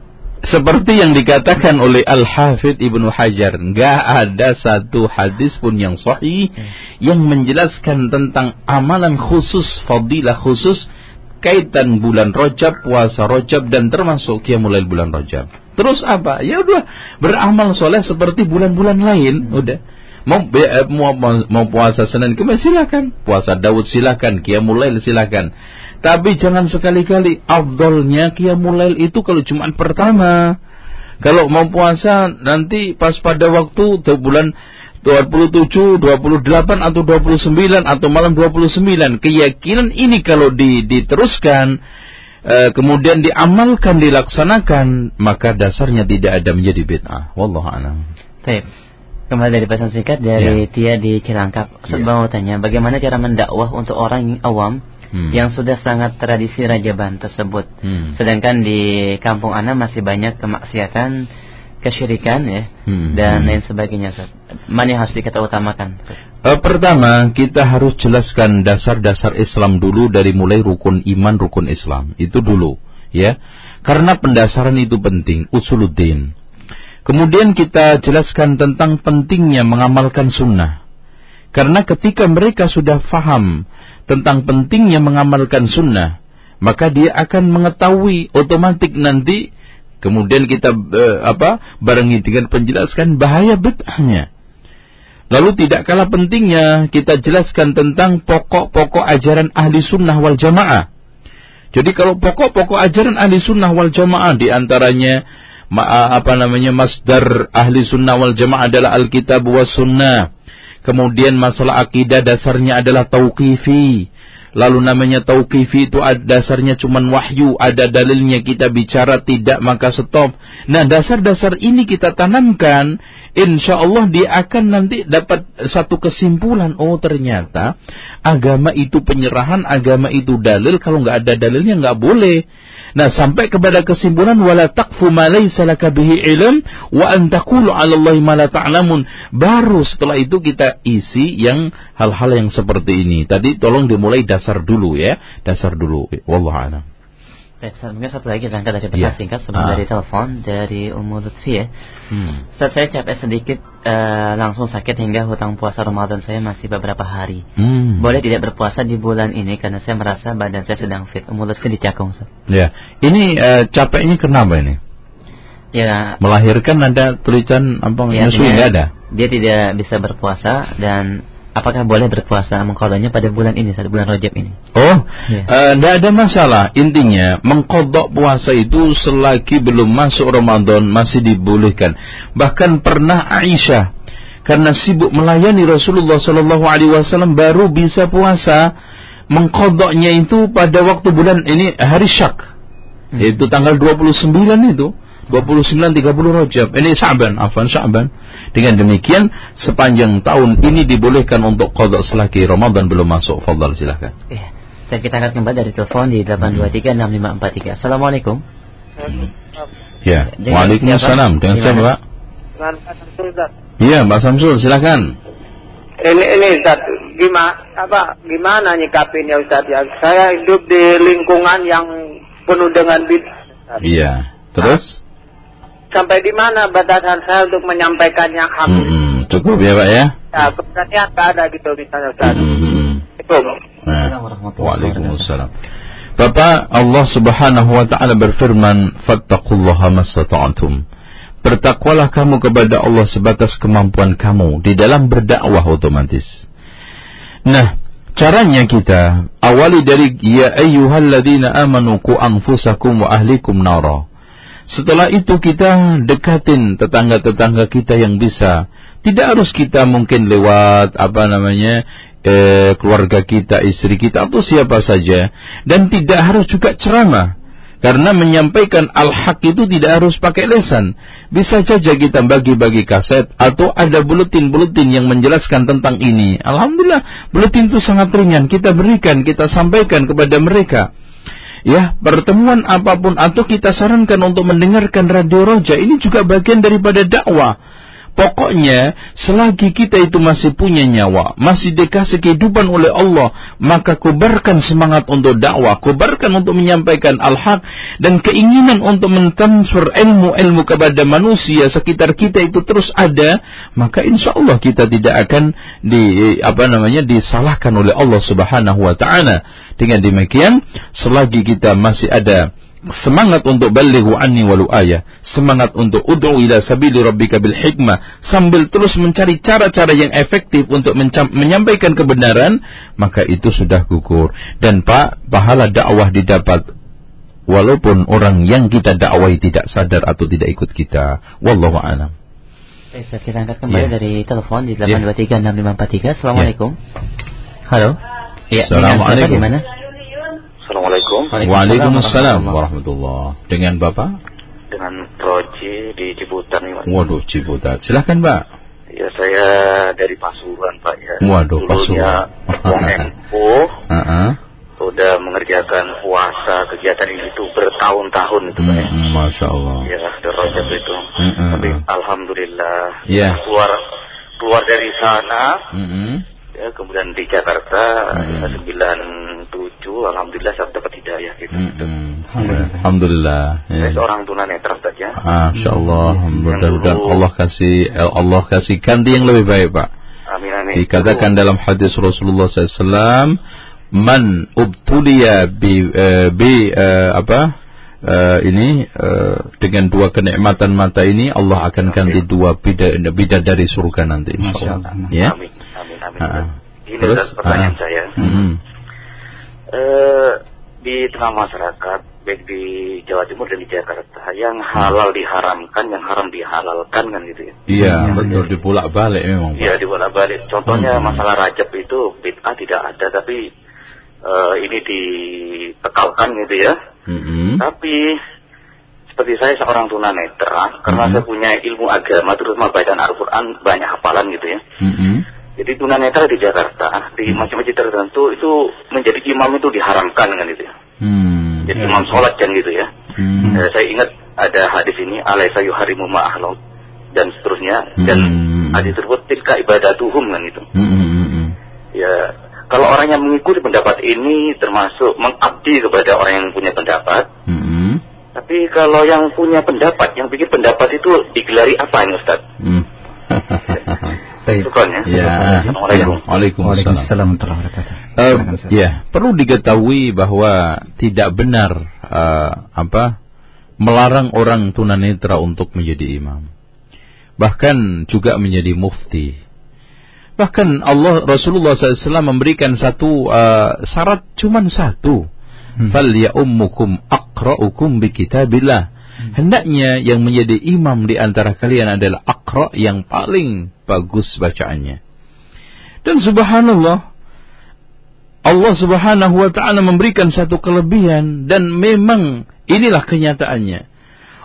Seperti yang dikatakan oleh Al-Hafidh Ibnu Hajar, nggak ada satu hadis pun yang sahih hmm. yang menjelaskan tentang amalan khusus, fadilah khusus kaitan bulan Rajab, puasa Rajab dan termasuk qiyamul bulan Rajab. Terus apa? Ya udah beramal soleh seperti bulan-bulan lain. Udah. Mau, eh, mau, mau puasa Senin Kemis silakan. Puasa Daud silakan. Qiyamul Lail silakan. Tapi jangan sekali-kali afdolnya Qiyamul Lail itu kalau Jumat pertama. Kalau mau puasa nanti pas pada waktu bulan 27, 28 atau 29 atau malam 29. Keyakinan ini kalau diteruskan Eh, kemudian diamalkan dilaksanakan maka dasarnya tidak ada menjadi bid'ah wallahu a'lam Baik. Kembali dari pesan singkat dari ya. Tia di Cilangkap. Ustaz ya. mau tanya, bagaimana cara mendakwah untuk orang awam hmm. yang sudah sangat tradisi rajaban tersebut. Hmm. Sedangkan di kampung Ana masih banyak kemaksiatan kesyirikan ya hmm. dan hmm. lain sebagainya Ustaz. Mana yang harus kita utamakan? Uh, pertama, kita harus jelaskan dasar-dasar Islam dulu dari mulai rukun iman, rukun Islam. Itu dulu, ya. Karena pendasaran itu penting, usuluddin. Kemudian kita jelaskan tentang pentingnya mengamalkan sunnah. Karena ketika mereka sudah faham tentang pentingnya mengamalkan sunnah, maka dia akan mengetahui otomatis nanti Kemudian kita uh, apa barengi dengan penjelaskan bahaya bid'ahnya. Lalu tidak kalah pentingnya kita jelaskan tentang pokok-pokok ajaran ahli sunnah wal jamaah. Jadi kalau pokok-pokok ajaran ahli sunnah wal jamaah di antaranya apa namanya masdar ahli sunnah wal jamaah adalah alkitab was sunnah. Kemudian masalah akidah dasarnya adalah tauqifi. Lalu namanya tauqifi itu dasarnya cuma wahyu, ada dalilnya kita bicara tidak maka stop. Nah dasar-dasar ini kita tanamkan, insya Allah dia akan nanti dapat satu kesimpulan. Oh ternyata agama itu penyerahan, agama itu dalil. Kalau nggak ada dalilnya nggak boleh. Nah, sampai kepada kesimpulan wala taqfu ma laysa laka bihi ilm wa an taqulu 'ala Allahi ma la ta'lamun. Baru setelah itu kita isi yang hal-hal yang seperti ini. Tadi tolong dimulai dasar dulu ya, dasar dulu. Wallahu a'lam. Baik, mungkin satu lagi angkat dari pesan yeah. singkat sebelum ah. dari telepon dari Ummu Lutfi ya. Hmm. Saat saya capek sedikit uh, langsung sakit hingga hutang puasa Ramadan saya masih beberapa hari. Hmm. Boleh tidak berpuasa di bulan ini karena saya merasa badan saya sedang fit. Ummu Lutfi di Cakung. Ya, ini uh, capeknya kenapa ini? Ya. Melahirkan ada tulisan apa ya, nyusui nggak ada? Dia tidak bisa berpuasa dan apakah boleh berpuasa mengkodoknya pada bulan ini, pada bulan Rajab ini? Oh, tidak ya. uh, ada masalah. Intinya mengkodok puasa itu selagi belum masuk Ramadan masih dibolehkan. Bahkan pernah Aisyah karena sibuk melayani Rasulullah Shallallahu Alaihi Wasallam baru bisa puasa mengkodoknya itu pada waktu bulan ini hari syak, hmm. yaitu tanggal 29 itu. 29 30 Rajab. Ini Sa'ban, afan Sa'ban. Dengan demikian sepanjang tahun ini dibolehkan untuk qada selagi Ramadan belum masuk. Fadhal silakan. Iya. Dan kita akan kembali dari telepon di 8236543. Assalamualaikum. Ya. Waalaikumsalam. Dengan siapa, Pak? Dengan Pak Samsul, Iya, Mbak Samsul, silakan. Ini ini Ustaz, gimana apa gimana nyikapinnya Ustaz ya? Saya hidup di lingkungan yang penuh dengan bid'ah. Iya. Terus? Sampai di mana batasan saya untuk menyampaikan yang hak hmm, hmm, cukup ya Pak ya? Ya, sebenarnya nggak ada gitu misalnya Ustaz. Hmm, hmm, hmm. Nah. Waalaikumsalam. Bapak Allah Subhanahu wa taala berfirman, "Fattaqullaha mastata'tum." Bertakwalah kamu kepada Allah sebatas kemampuan kamu di dalam berdakwah otomatis. Nah, caranya kita awali dari ya ayyuhalladzina amanu qu anfusakum wa ahlikum nara. Setelah itu kita dekatin tetangga-tetangga kita yang bisa. Tidak harus kita mungkin lewat apa namanya eh, keluarga kita, istri kita atau siapa saja. Dan tidak harus juga ceramah. Karena menyampaikan al-haq itu tidak harus pakai lesan. Bisa saja kita bagi-bagi kaset atau ada buletin-buletin yang menjelaskan tentang ini. Alhamdulillah, buletin itu sangat ringan. Kita berikan, kita sampaikan kepada mereka ya pertemuan apa pun atau kita sarankan untuk mendengarkan radio roja ini juga bagian daripada dakwah Pokoknya, selagi kita itu masih punya nyawa, masih dikasih kehidupan oleh Allah, maka kubarkan semangat untuk dakwah, kubarkan untuk menyampaikan al-haq, dan keinginan untuk mentransfer ilmu-ilmu kepada manusia sekitar kita itu terus ada, maka insya Allah kita tidak akan di apa namanya disalahkan oleh Allah Subhanahu wa taala. Dengan demikian, selagi kita masih ada semangat untuk balighu anni walu ayah, semangat untuk ud'u ila sabili rabbika bil hikmah sambil terus mencari cara-cara yang efektif untuk menyampaikan kebenaran, maka itu sudah gugur. Dan Pak, pahala dakwah didapat walaupun orang yang kita dakwai tidak sadar atau tidak ikut kita. Wallahu a'lam. Baik, kita angkat kembali yeah. dari telepon di 8236543. Assalamualaikum. Yeah. Halo. Ya, Assalamualaikum. Di mana? Assalamualaikum. Waalaikumsalam warahmatullah. Dengan Bapak? Dengan Roji di Ciputat. Waduh, Ciputat. Silahkan Pak. Ya, saya dari Pasuruan, Pak ya. Waduh, Pasuruan. Menko. uh -uh. Udah mengerjakan puasa kegiatan ini itu bertahun-tahun itu Pak ya. Masya Allah. Ya, Rojab itu. Uh -uh. Tapi Alhamdulillah. Ya. Keluar keluar dari sana. Uh -uh. Ya, kemudian di Jakarta -uh. 97 alhamdulillah saya dapat hidayah gitu. Mm -hmm. Alhamdulillah. Ya. Saya seorang tunanetra saja. Masya Allah. Mudah-mudahan Allah kasih Allah kasih ganti yang lebih baik Pak. Amin amin. Dikatakan dalam hadis Rasulullah SAW, man ubtuliya bi uh, bi uh, apa? Uh, ini uh, dengan dua kenikmatan mata ini Allah akan ganti dua bidadari dari surga nanti insyaallah. Ya. Amin amin amin. Uh, ini Terus, pertanyaan uh, saya. Uh, -hmm eh, di tengah masyarakat baik di Jawa Timur dan di Jakarta yang halal diharamkan, yang haram dihalalkan kan gitu ya. Iya, ya, betul ya. dipulak balik memang. Iya, dipulak balik. Contohnya hmm. masalah rajab itu bid'ah tidak ada tapi uh, ini ditekalkan gitu ya. Hmm. Tapi seperti saya seorang tunanetra karena hmm. saya punya ilmu agama terus bacaan Al-Qur'an banyak hafalan gitu ya. Hmm. Jadi tunanetra di Jakarta, di hmm. masjid-masjid tertentu itu menjadi imam itu diharamkan kan itu ya. Hmm. Jadi ya. imam sholat kan gitu ya. Hmm. Eh, saya ingat ada hadis ini, alaisa yuharimu ma'ahlau dan seterusnya. Hmm. Dan hadis tersebut tilka ibadatuhum kan itu. Hmm. hmm, hmm, hmm. Ya, kalau orang yang mengikuti pendapat ini termasuk mengabdi kepada orang yang punya pendapat. Mm-hmm. Tapi kalau yang punya pendapat, yang bikin pendapat itu digelari apa ini Ustaz? Mm. Ya. ya. Assalamualaikum. Waalaikumsalam. Uh, ya, perlu diketahui bahwa tidak benar uh, apa melarang orang tunanetra untuk menjadi imam. Bahkan juga menjadi mufti. Bahkan Allah Rasulullah SAW memberikan satu uh, syarat cuman satu. Hmm. Fal ya ummukum akra'ukum bi kitabillah. Hmm. Hendaknya yang menjadi imam di antara kalian adalah akra yang paling bagus bacaannya. Dan subhanallah Allah Subhanahu wa taala memberikan satu kelebihan dan memang inilah kenyataannya.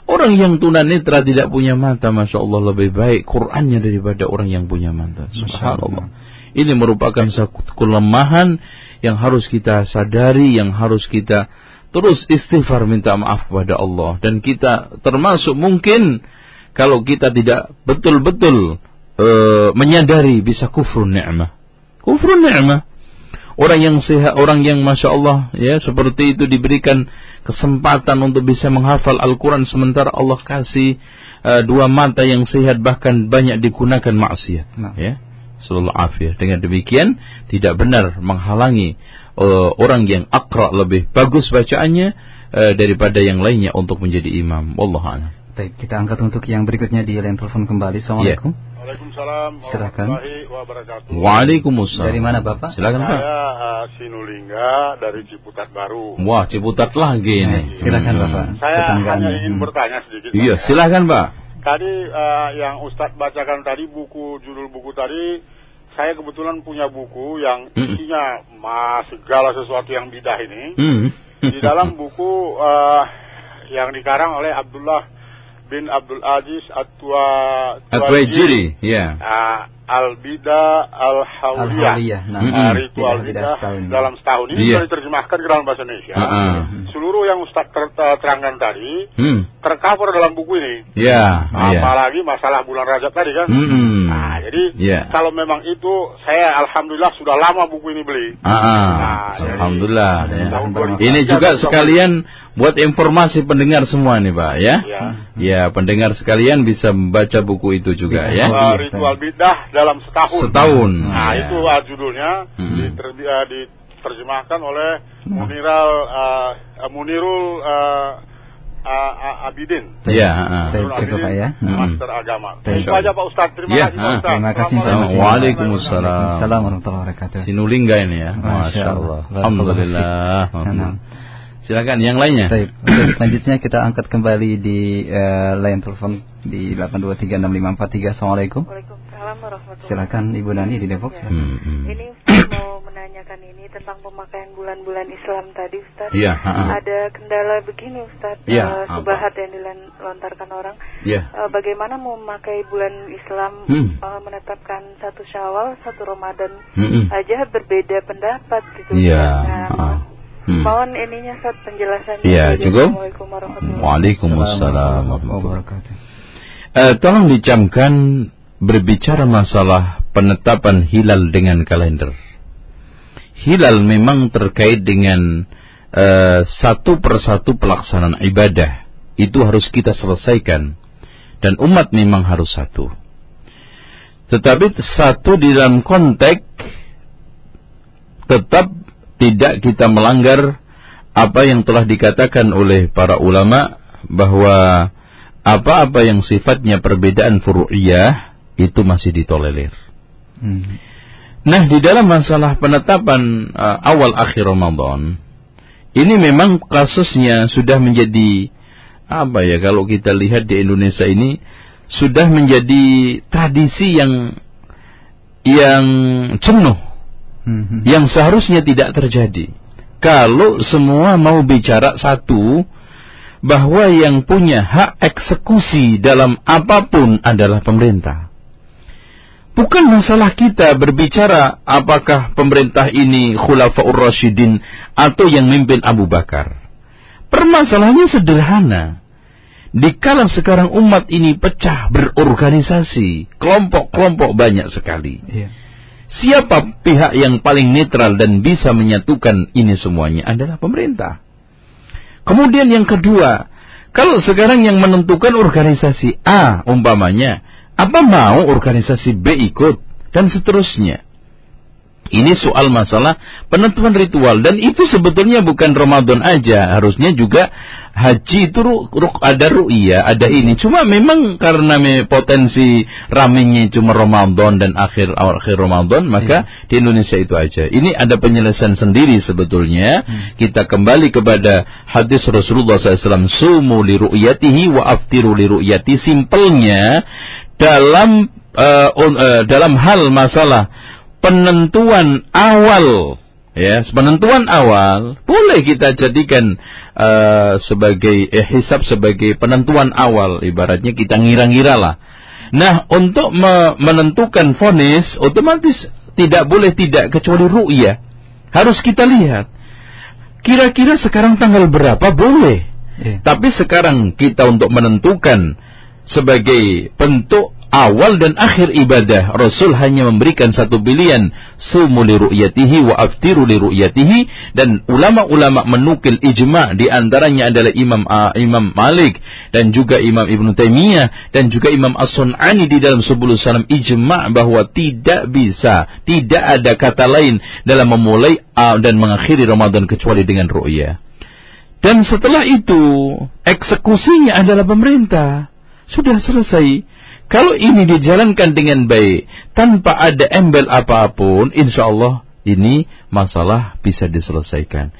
Orang yang tunanetra tidak punya mata, masya Allah lebih baik Qurannya daripada orang yang punya mata. Subhanallah. Ini merupakan satu kelemahan yang harus kita sadari, yang harus kita terus istighfar minta maaf kepada Allah dan kita termasuk mungkin kalau kita tidak betul-betul uh, menyadari bisa kufur ni'mah. Kufur ni'mah orang yang sehat, orang yang masya Allah ya seperti itu diberikan kesempatan untuk bisa menghafal Al-Quran sementara Allah kasih uh, dua mata yang sehat bahkan banyak digunakan maksiat. Nah. Ya, Sallallahu afiyah. Dengan demikian tidak benar menghalangi uh, orang yang akra lebih bagus bacaannya uh, daripada yang lainnya untuk menjadi imam. Wallahu Baik, kita angkat untuk yang berikutnya di line telepon kembali. Assalamualaikum. Yeah. Waalaikumsalam Silakan. wabarakatuh. Waalaikumsalam. Dari mana Bapak? Silakan Pak. Saya uh, Sinulingga dari Ciputat Baru. Wah, Ciputat lagi ini. Nah, silakan hmm. Bapak. Saya hanya ingin hmm. bertanya sedikit. Iya, silakan Pak. Tadi uh, yang Ustadz bacakan tadi buku judul buku tadi saya kebetulan punya buku yang hmm. isinya mas segala sesuatu yang bidah ini. Mm. Di dalam buku uh, yang dikarang oleh Abdullah bin Abdul Aziz Atwa Atwajiri, ya. Uh, Al-Bida Al-Hawliyah. Al nah, ritual bidah dalam setahun ini yeah. diterjemahkan ke dalam bahasa Indonesia. Uh -uh. Seluruh yang Ustaz ter terangkan tadi hmm. tercover dalam buku ini. Yeah. Apalagi yeah. masalah bulan Rajab tadi kan. Hmm. Nah, jadi yeah. kalau memang itu saya alhamdulillah sudah lama buku ini beli. Uh -uh. Nah, alhamdulillah. Ya. Ini juga sekalian buat informasi pendengar semua nih, Pak, ya. Ya, ya pendengar sekalian bisa membaca buku itu juga ya. ya. Ritual bidah dalam setahun. Setahun. Nah, ya. itu uh, judulnya hmm. diter, uh, diterjemahkan oleh hmm. Muniral uh, Munirul uh, uh, Abidin. Iya, uh, cukup Pak ya. Master hmm. agama. Itu aja Pak Ustaz. Terima ya, kasih Pak Ustaz. Terima kasih. Waalaikumsalam. Assalamualaikum warahmatullahi wabarakatuh. Sinulingga ini ya. Masya Allah. Alhamdulillah. Silakan yang lainnya. Baik. selanjutnya kita angkat kembali di uh, line telepon di 8236543. Assalamualaikum. Waalaikumsalam warahmatullahi Silakan Ibu Nani di Depok. Ya. Hmm, hmm. Ini Ustaz mau menanyakan ini tentang pemakaian bulan-bulan Islam tadi Ustaz. Iya. Ada kendala begini Ustaz. Iya. Uh, subahat yang dilontarkan orang. Iya. Uh, bagaimana mau memakai bulan Islam hmm. uh, menetapkan satu Syawal, satu Ramadan hmm. aja berbeda pendapat gitu. Iya. Nah, Hmm. Mohon ininya saat penjelasannya. Iya, cukup. Waalaikumsalam warahmatullahi wabarakatuh. Uh, tolong dicamkan berbicara masalah penetapan hilal dengan kalender. Hilal memang terkait dengan uh, satu persatu pelaksanaan ibadah. Itu harus kita selesaikan. Dan umat memang harus satu. Tetapi satu di dalam konteks tetap tidak kita melanggar apa yang telah dikatakan oleh para ulama bahwa apa-apa yang sifatnya perbedaan furu'iyah itu masih ditolerir. Hmm. Nah, di dalam masalah penetapan uh, awal akhir Ramadan, ini memang kasusnya sudah menjadi apa ya kalau kita lihat di Indonesia ini sudah menjadi tradisi yang yang jenuh hmm. yang seharusnya tidak terjadi. Kalau semua mau bicara satu, bahwa yang punya hak eksekusi dalam apa pun adalah pemerintah. Bukan masalah kita berbicara apakah pemerintah ini khulafaur rasyidin atau yang mimpin Abu Bakar. Permasalahannya sederhana. Dikala sekarang umat ini pecah berorganisasi, kelompok-kelompok banyak sekali. Yeah Siapa pihak yang paling netral dan bisa menyatukan ini semuanya adalah pemerintah. Kemudian yang kedua, kalau sekarang yang menentukan organisasi A umpamanya, apa mau organisasi B ikut dan seterusnya. Ini soal masalah penentuan ritual dan itu sebetulnya bukan Ramadan aja, harusnya juga haji itu ru, ru, ada ru'ya, ada ini. Cuma memang karena potensi ramenya cuma Ramadan dan akhir akhir Ramadan, maka hmm. di Indonesia itu aja. Ini ada penyelesaian sendiri sebetulnya. Hmm. Kita kembali kepada hadis Rasulullah SAW, sumu li ru'yatihi wa aftiru li ru'yati. Simpelnya dalam uh, uh, dalam hal masalah penentuan awal ya penentuan awal boleh kita jadikan uh, sebagai eh, hisab sebagai penentuan awal. Ibaratnya kita ngira-ngira lah. Nah untuk me menentukan vonis otomatis tidak boleh tidak kecuali ru'ya harus kita lihat. Kira-kira sekarang tanggal berapa? Boleh. Yeah. tapi sekarang kita untuk menentukan sebagai bentuk awal dan akhir ibadah. Rasul hanya memberikan satu pilihan, sumu li ru'yatihi wa aftiru li ru'yatihi dan ulama-ulama menukil ijma di antaranya adalah Imam uh, Imam Malik dan juga Imam Ibnu Taimiyah dan juga Imam As-Sun'ani di dalam sebelum salam ijma bahwa tidak bisa, tidak ada kata lain dalam memulai uh, dan mengakhiri Ramadan kecuali dengan ru'ya. Dan setelah itu, eksekusinya adalah pemerintah. Sudah selesai kalau ini dijalankan dengan baik, tanpa ada embel apa pun, insya Allah ini masalah bisa diselesaikan.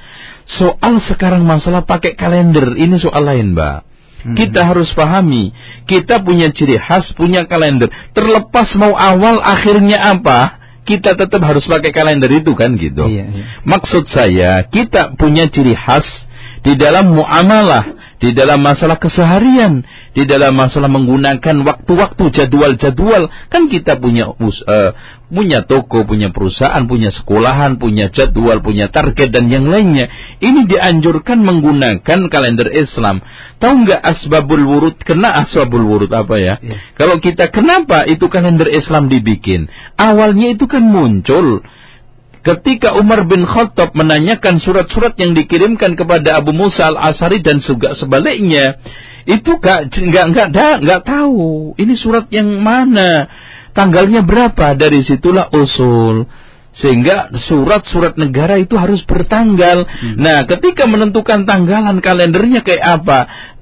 Soal sekarang masalah pakai kalender, ini soal lain, Mbak. Hmm. Kita harus pahami, kita punya ciri khas, punya kalender. Terlepas mau awal akhirnya apa, kita tetap harus pakai kalender itu kan gitu. Iya, iya. Maksud saya, kita punya ciri khas di dalam muamalah di dalam masalah keseharian, di dalam masalah menggunakan waktu-waktu jadwal-jadwal, kan kita punya uh, punya toko, punya perusahaan, punya sekolahan, punya jadwal, punya target dan yang lainnya. Ini dianjurkan menggunakan kalender Islam. Tahu nggak asbabul wurud? Kena asbabul wurud apa ya? ya? Kalau kita kenapa itu kalender Islam dibikin? Awalnya itu kan muncul ketika Umar bin Khattab menanyakan surat-surat yang dikirimkan kepada Abu Musa al-Asari dan juga sebaliknya, itu gak nggak nggak nggak tahu ini surat yang mana, tanggalnya berapa dari situlah usul. Sehingga surat-surat negara itu harus bertanggal. Hmm. Nah, ketika menentukan tanggalan kalendernya kayak apa,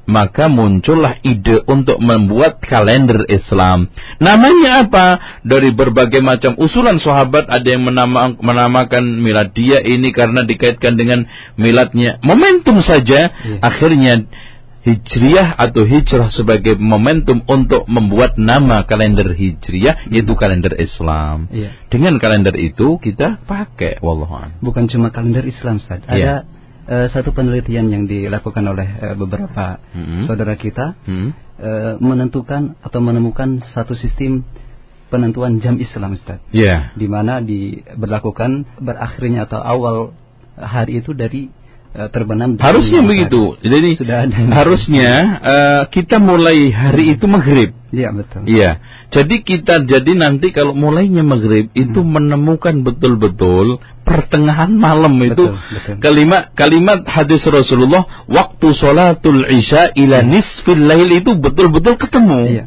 maka muncullah ide untuk membuat kalender Islam. Namanya apa? Dari berbagai macam usulan sahabat ada yang menama, menamakan milad dia ini karena dikaitkan dengan miladnya. Momentum saja yeah. akhirnya Hijriyah atau hijrah sebagai momentum untuk membuat nama kalender Hijriyah hmm. yaitu kalender Islam. Yeah. Dengan kalender itu kita pakai wallahualam. Bukan cuma kalender Islam Ustaz. Ada yeah uh, satu penelitian yang dilakukan oleh uh, beberapa hmm. saudara kita hmm. uh, menentukan atau menemukan satu sistem penentuan jam Islam Ustaz. Yeah. Di mana diberlakukan berakhirnya atau awal hari itu dari terbenam harusnya begitu. Jadi sudah ada. harusnya uh, kita mulai hari itu maghrib. Iya betul. Iya. Jadi kita jadi nanti kalau mulainya maghrib hmm. itu menemukan betul-betul pertengahan malam betul, itu betul. kalimat kalimat hadis Rasulullah waktu sholatul isya ila nisfil lail itu betul-betul ketemu. Iya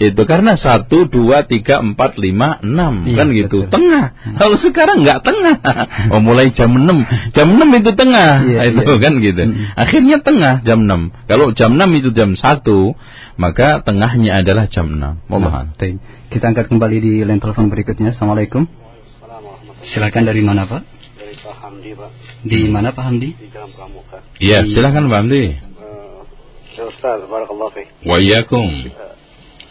itu karena satu dua tiga empat lima enam. Iya, kan gitu. betul. tengah. Hmm. kalau sekarang nggak tengah. Oh mulai jam enam. Jam enam itu tengah. Iya, itu iya. kan gitu. Hmm. akhirnya tengah jam enam. Kalau jam enam itu jam satu maka tengahnya adalah jam enam. Mohon. Nah, kita angkat kembali di line telepon berikutnya. Assalamualaikum. Silakan dari mana pak? Dari Pak Hamdi pak. Di mana Pak Hamdi? Di Jalan Pramuka. Iya silakan Pak Hamdi. Uh, Ustaz, Barakallahu Wa iyakum. Uh,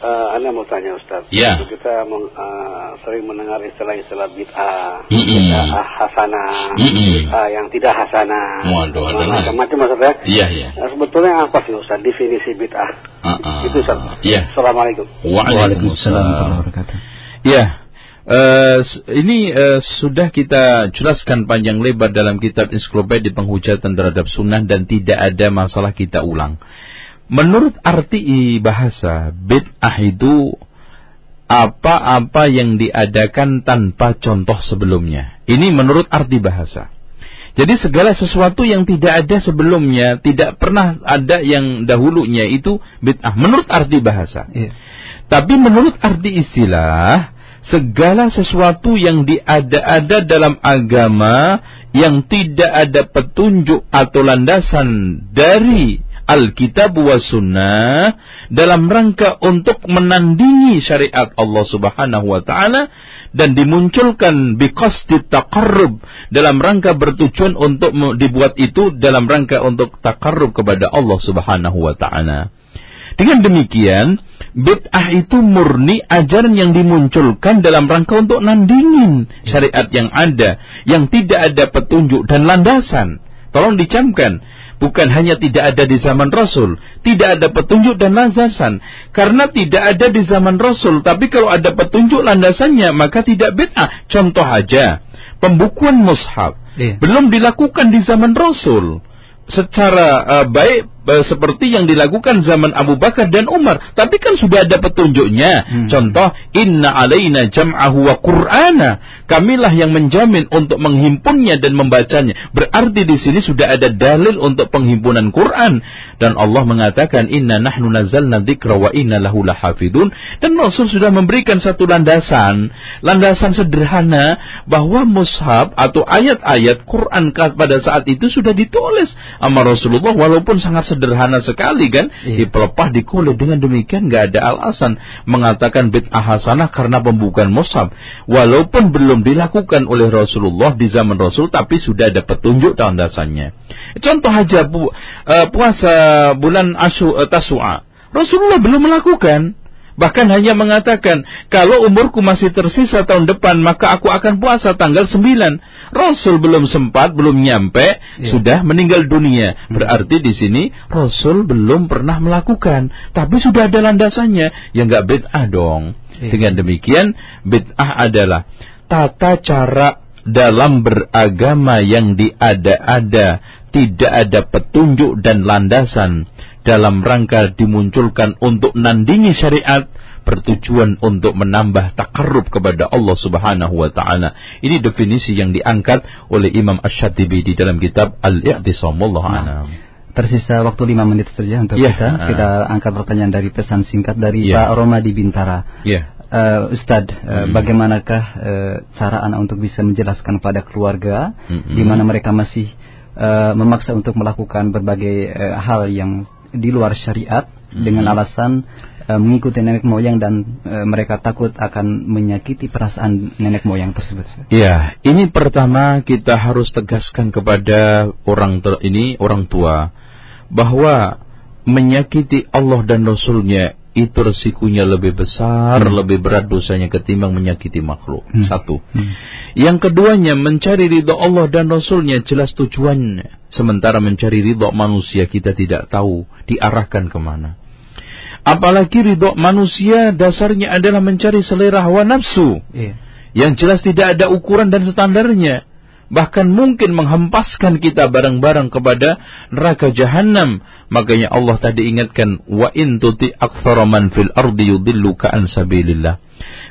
Anda mau tanya Ustaz. Ya. Kita meng, uh, sering mendengar istilah-istilah bid'ah, mm -mm. bid'ah hasanah, mm -mm. bid'ah yang tidak hasanah. Waduh, macam-macam maksudnya. Iya, iya. Nah, sebetulnya apa sih Ustaz definisi bid'ah? Uh -uh. Itu Ustaz. Iya. Assalamualaikum. Waalaikumsalam. Iya. Uh, ini uh, sudah kita jelaskan panjang lebar dalam kitab ensiklopedia penghujatan terhadap sunnah dan tidak ada masalah kita ulang. Menurut arti bahasa, bid'ah itu apa-apa yang diadakan tanpa contoh sebelumnya. Ini menurut arti bahasa. Jadi segala sesuatu yang tidak ada sebelumnya, tidak pernah ada yang dahulunya itu bid'ah menurut arti bahasa. Iya. Tapi menurut arti istilah, segala sesuatu yang diada-ada dalam agama yang tidak ada petunjuk atau landasan dari Alkitab wa Sunnah dalam rangka untuk menandingi syariat Allah Subhanahu wa taala dan dimunculkan biqasdi taqarrub dalam rangka bertujuan untuk dibuat itu dalam rangka untuk taqarrub kepada Allah Subhanahu wa taala. Dengan demikian, bid'ah itu murni ajaran yang dimunculkan dalam rangka untuk nandingin syariat yang ada, yang tidak ada petunjuk dan landasan. Tolong dicamkan, bukan hanya tidak ada di zaman Rasul, tidak ada petunjuk dan landasan. Karena tidak ada di zaman Rasul, tapi kalau ada petunjuk landasannya, maka tidak bid'ah. Contoh aja, pembukuan mushaf. Iya. Belum dilakukan di zaman Rasul secara uh, baik seperti yang dilakukan zaman Abu Bakar dan Umar. Tapi kan sudah ada petunjuknya. Hmm. Contoh, inna alaina jam'ahu wa qur'ana. Kamilah yang menjamin untuk menghimpunnya dan membacanya. Berarti di sini sudah ada dalil untuk penghimpunan Quran. Dan Allah mengatakan, inna nahnu nazalna dzikra wa inna lahu lahafidun. Dan Rasul sudah memberikan satu landasan. Landasan sederhana bahwa mushaf atau ayat-ayat Quran pada saat itu sudah ditulis sama Rasulullah walaupun sangat sederhana sekali kan? Iya. dipelepah di kulit dengan demikian nggak ada alasan mengatakan bid'ah hasanah karena pembukaan mushaf walaupun belum dilakukan oleh Rasulullah di zaman Rasul tapi sudah ada petunjuk dalam dasarnya contoh aja bu, uh, puasa bulan Asu uh, Tasua. Rasulullah belum melakukan Bahkan hanya mengatakan, kalau umurku masih tersisa tahun depan, maka aku akan puasa tanggal 9. Rasul belum sempat, belum nyampe, ya. sudah meninggal dunia. Hmm. Berarti di sini Rasul belum pernah melakukan. Tapi sudah ada landasannya. Ya nggak bid'ah dong. Ya. Dengan demikian, bid'ah adalah tata cara dalam beragama yang diada-ada tidak ada petunjuk dan landasan dalam rangka dimunculkan untuk nandingi syariat bertujuan untuk menambah takarrub kepada Allah Subhanahu wa taala. Ini definisi yang diangkat oleh Imam Asy-Syatibi di dalam kitab Al-I'tisam wallahu nah. Tersisa waktu lima menit saja untuk yeah. kita. Kita angkat pertanyaan dari pesan singkat dari yeah. Pak Roma di Bintara. Yeah. Uh, Ustadz, uh, hmm. bagaimanakah uh, cara anak untuk bisa menjelaskan pada keluarga hmm. di mana mereka masih uh, memaksa untuk melakukan berbagai uh, hal yang di luar syariat hmm. dengan alasan uh, mengikuti nenek moyang dan uh, mereka takut akan menyakiti perasaan nenek moyang tersebut. Ya, ini pertama kita harus tegaskan kepada orang ter ini orang tua bahwa menyakiti Allah dan Rasulnya itu resikonya lebih besar, hmm. lebih berat dosanya ketimbang menyakiti makhluk. Hmm. Satu. Hmm. Yang keduanya mencari ridho Allah dan Rasulnya jelas tujuannya. Sementara mencari ridho manusia kita tidak tahu diarahkan ke mana. Apalagi ridho manusia dasarnya adalah mencari selera hawa nafsu. Yeah. Yang jelas tidak ada ukuran dan standarnya bahkan mungkin menghempaskan kita bareng-bareng kepada neraka jahanam. Makanya Allah tadi ingatkan wa in tuti man fil ardi yudilluka an sabilillah.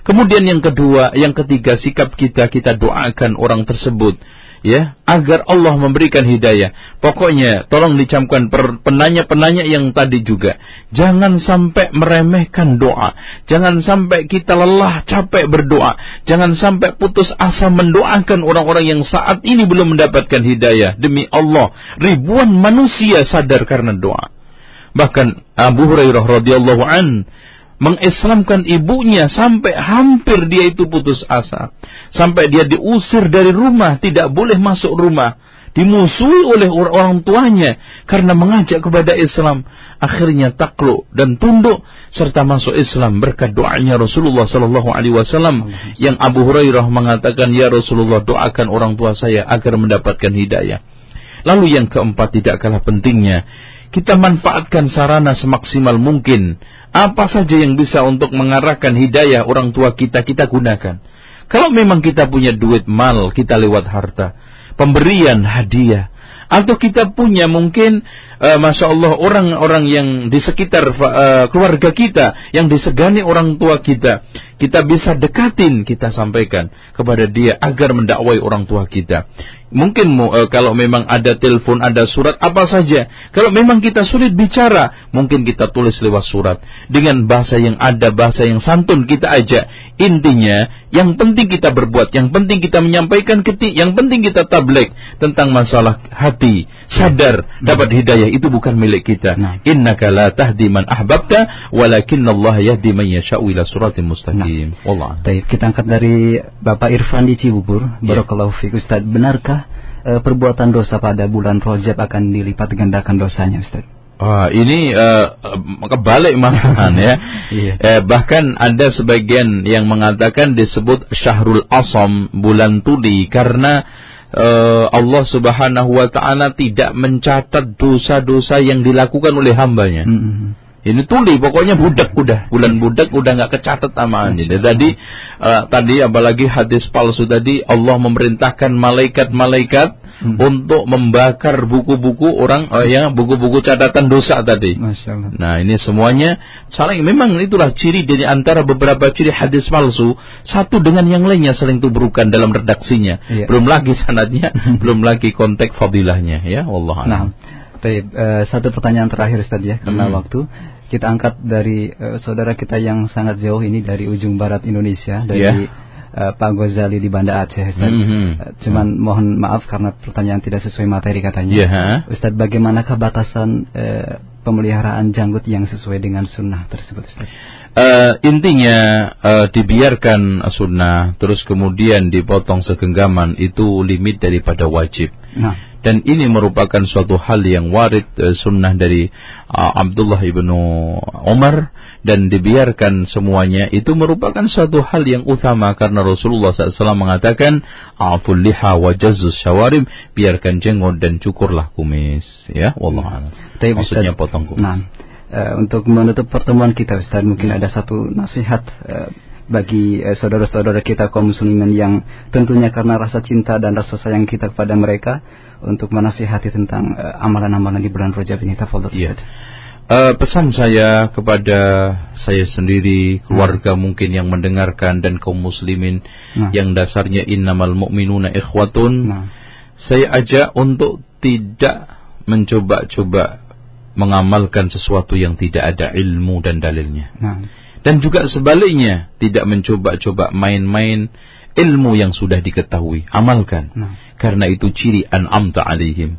Kemudian yang kedua, yang ketiga sikap kita kita doakan orang tersebut ya agar Allah memberikan hidayah. Pokoknya tolong dicamkan penanya-penanya yang tadi juga. Jangan sampai meremehkan doa. Jangan sampai kita lelah capek berdoa. Jangan sampai putus asa mendoakan orang-orang yang saat ini belum mendapatkan hidayah. Demi Allah, ribuan manusia sadar karena doa. Bahkan Abu Hurairah radhiyallahu an mengislamkan ibunya sampai hampir dia itu putus asa. Sampai dia diusir dari rumah, tidak boleh masuk rumah. Dimusuhi oleh orang tuanya karena mengajak kepada Islam. Akhirnya takluk dan tunduk serta masuk Islam berkat doanya Rasulullah Sallallahu Alaihi Wasallam yang Abu Hurairah mengatakan ya Rasulullah doakan orang tua saya agar mendapatkan hidayah. Lalu yang keempat tidak kalah pentingnya kita manfaatkan sarana semaksimal mungkin apa saja yang bisa untuk mengarahkan hidayah orang tua kita, kita gunakan. Kalau memang kita punya duit mal, kita lewat harta. Pemberian hadiah. atau kita punya mungkin uh, masya Allah orang-orang yang di sekitar uh, keluarga kita yang disegani orang tua kita kita bisa dekatin kita sampaikan kepada dia agar mendakwai orang tua kita Mungkin uh, kalau memang ada telepon, ada surat, apa saja. Kalau memang kita sulit bicara, mungkin kita tulis lewat surat. Dengan bahasa yang ada, bahasa yang santun kita ajak. Intinya, yang penting kita berbuat, yang penting kita menyampaikan ketik, yang penting kita tablik tentang masalah hati, sadar, dapat hidayah, itu bukan milik kita. Nah. Innaka la tahdi man ahbabta, walakin Allah yahdi man yasha'u ila suratim mustaqim. Nah. Allah. Baik, kita angkat dari Bapak Irfan di Cibubur. Ya. Barakallahu fiik Ustaz. Benarkah uh, perbuatan dosa pada bulan Rajab akan dilipat gandakan dosanya Ustaz? Wah, ini uh, kebalik malahan ya. iya. eh, bahkan ada sebagian yang mengatakan disebut Syahrul Asam, bulan tuli karena uh, Allah Subhanahu wa taala tidak mencatat dosa-dosa yang dilakukan oleh hambanya. Mm -hmm. Ini tuli, pokoknya budak udah, bulan budak udah nggak kecatat sama ini. Tadi uh, tadi apalagi hadis palsu tadi Allah memerintahkan malaikat-malaikat hmm. untuk membakar buku-buku orang uh, yang buku-buku catatan dosa tadi. Nah ini semuanya saling memang itulah ciri dari antara beberapa ciri hadis palsu satu dengan yang lainnya saling tubrukan dalam redaksinya. Iya. Belum lagi sanadnya, belum lagi konteks fadilahnya ya Allah. Nah. Baik, uh, satu pertanyaan terakhir Ustaz ya karena hmm. waktu kita angkat dari uh, saudara kita yang sangat jauh ini dari ujung barat Indonesia dari yeah. uh, Pak Gozali di Banda Aceh Ustaz. Mm -hmm. uh, cuman mm. mohon maaf karena pertanyaan tidak sesuai materi katanya. Yeah. Ustaz bagaimanakah batasan uh, pemeliharaan janggut yang sesuai dengan sunnah tersebut Ustaz? Uh, intinya uh, dibiarkan sunnah terus kemudian dipotong segenggaman itu limit daripada wajib. Nah dan ini merupakan suatu hal yang warid uh, sunnah dari uh, Abdullah ibnu Umar. Dan dibiarkan semuanya itu merupakan suatu hal yang utama karena Rasulullah SAW mengatakan aful liha wa jazus syawarib biarkan jenggot dan cukurlah kumis. Ya wallah maksudnya potong kumis. nah, uh, untuk menutup pertemuan kita Ustaz mungkin ada satu nasihat uh, bagi saudara-saudara kita kaum muslimin yang tentunya karena rasa cinta dan rasa sayang kita kepada mereka untuk menasihati tentang uh, amalan-amalan di bulan Rajab ini tafadhol ya. Uh, pesan saya kepada saya sendiri, keluarga nah. mungkin yang mendengarkan dan kaum muslimin nah. yang dasarnya innamal mu'minuna ikhwatun. Nah. Saya ajak untuk tidak mencoba-coba mengamalkan sesuatu yang tidak ada ilmu dan dalilnya. Nah. Dan juga sebaliknya, tidak mencoba-coba main-main ilmu yang sudah diketahui, amalkan. Nah. Karena itu ciri an'amta alaihim.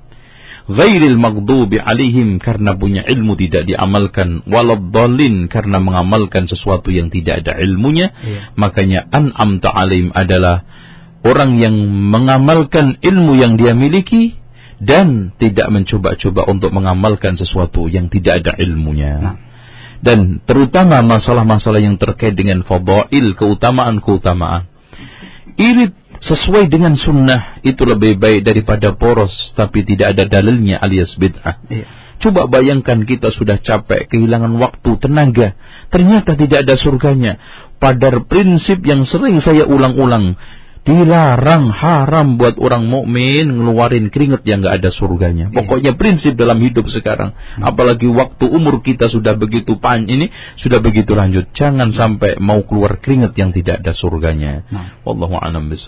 Ghairil maghdubi alaihim karena punya ilmu tidak diamalkan, waladhdallin karena mengamalkan sesuatu yang tidak ada ilmunya, iya. makanya an'amta alaihim adalah orang yang mengamalkan ilmu yang dia miliki dan tidak mencoba-coba untuk mengamalkan sesuatu yang tidak ada ilmunya. Nah. Dan terutama masalah-masalah yang terkait dengan fadail, keutamaan-keutamaan irit sesuai dengan sunnah itu lebih baik daripada poros tapi tidak ada dalilnya alias bid'ah. Iya. Coba bayangkan kita sudah capek, kehilangan waktu, tenaga. Ternyata tidak ada surganya. Pada prinsip yang sering saya ulang-ulang dilarang haram buat orang mukmin ngeluarin keringat yang nggak ada surganya. Iya. Pokoknya prinsip dalam hidup sekarang, hmm. apalagi waktu umur kita sudah begitu pan ini sudah begitu lanjut, jangan sampai mau keluar keringat yang tidak ada surganya. Nah. Wallahu a'lam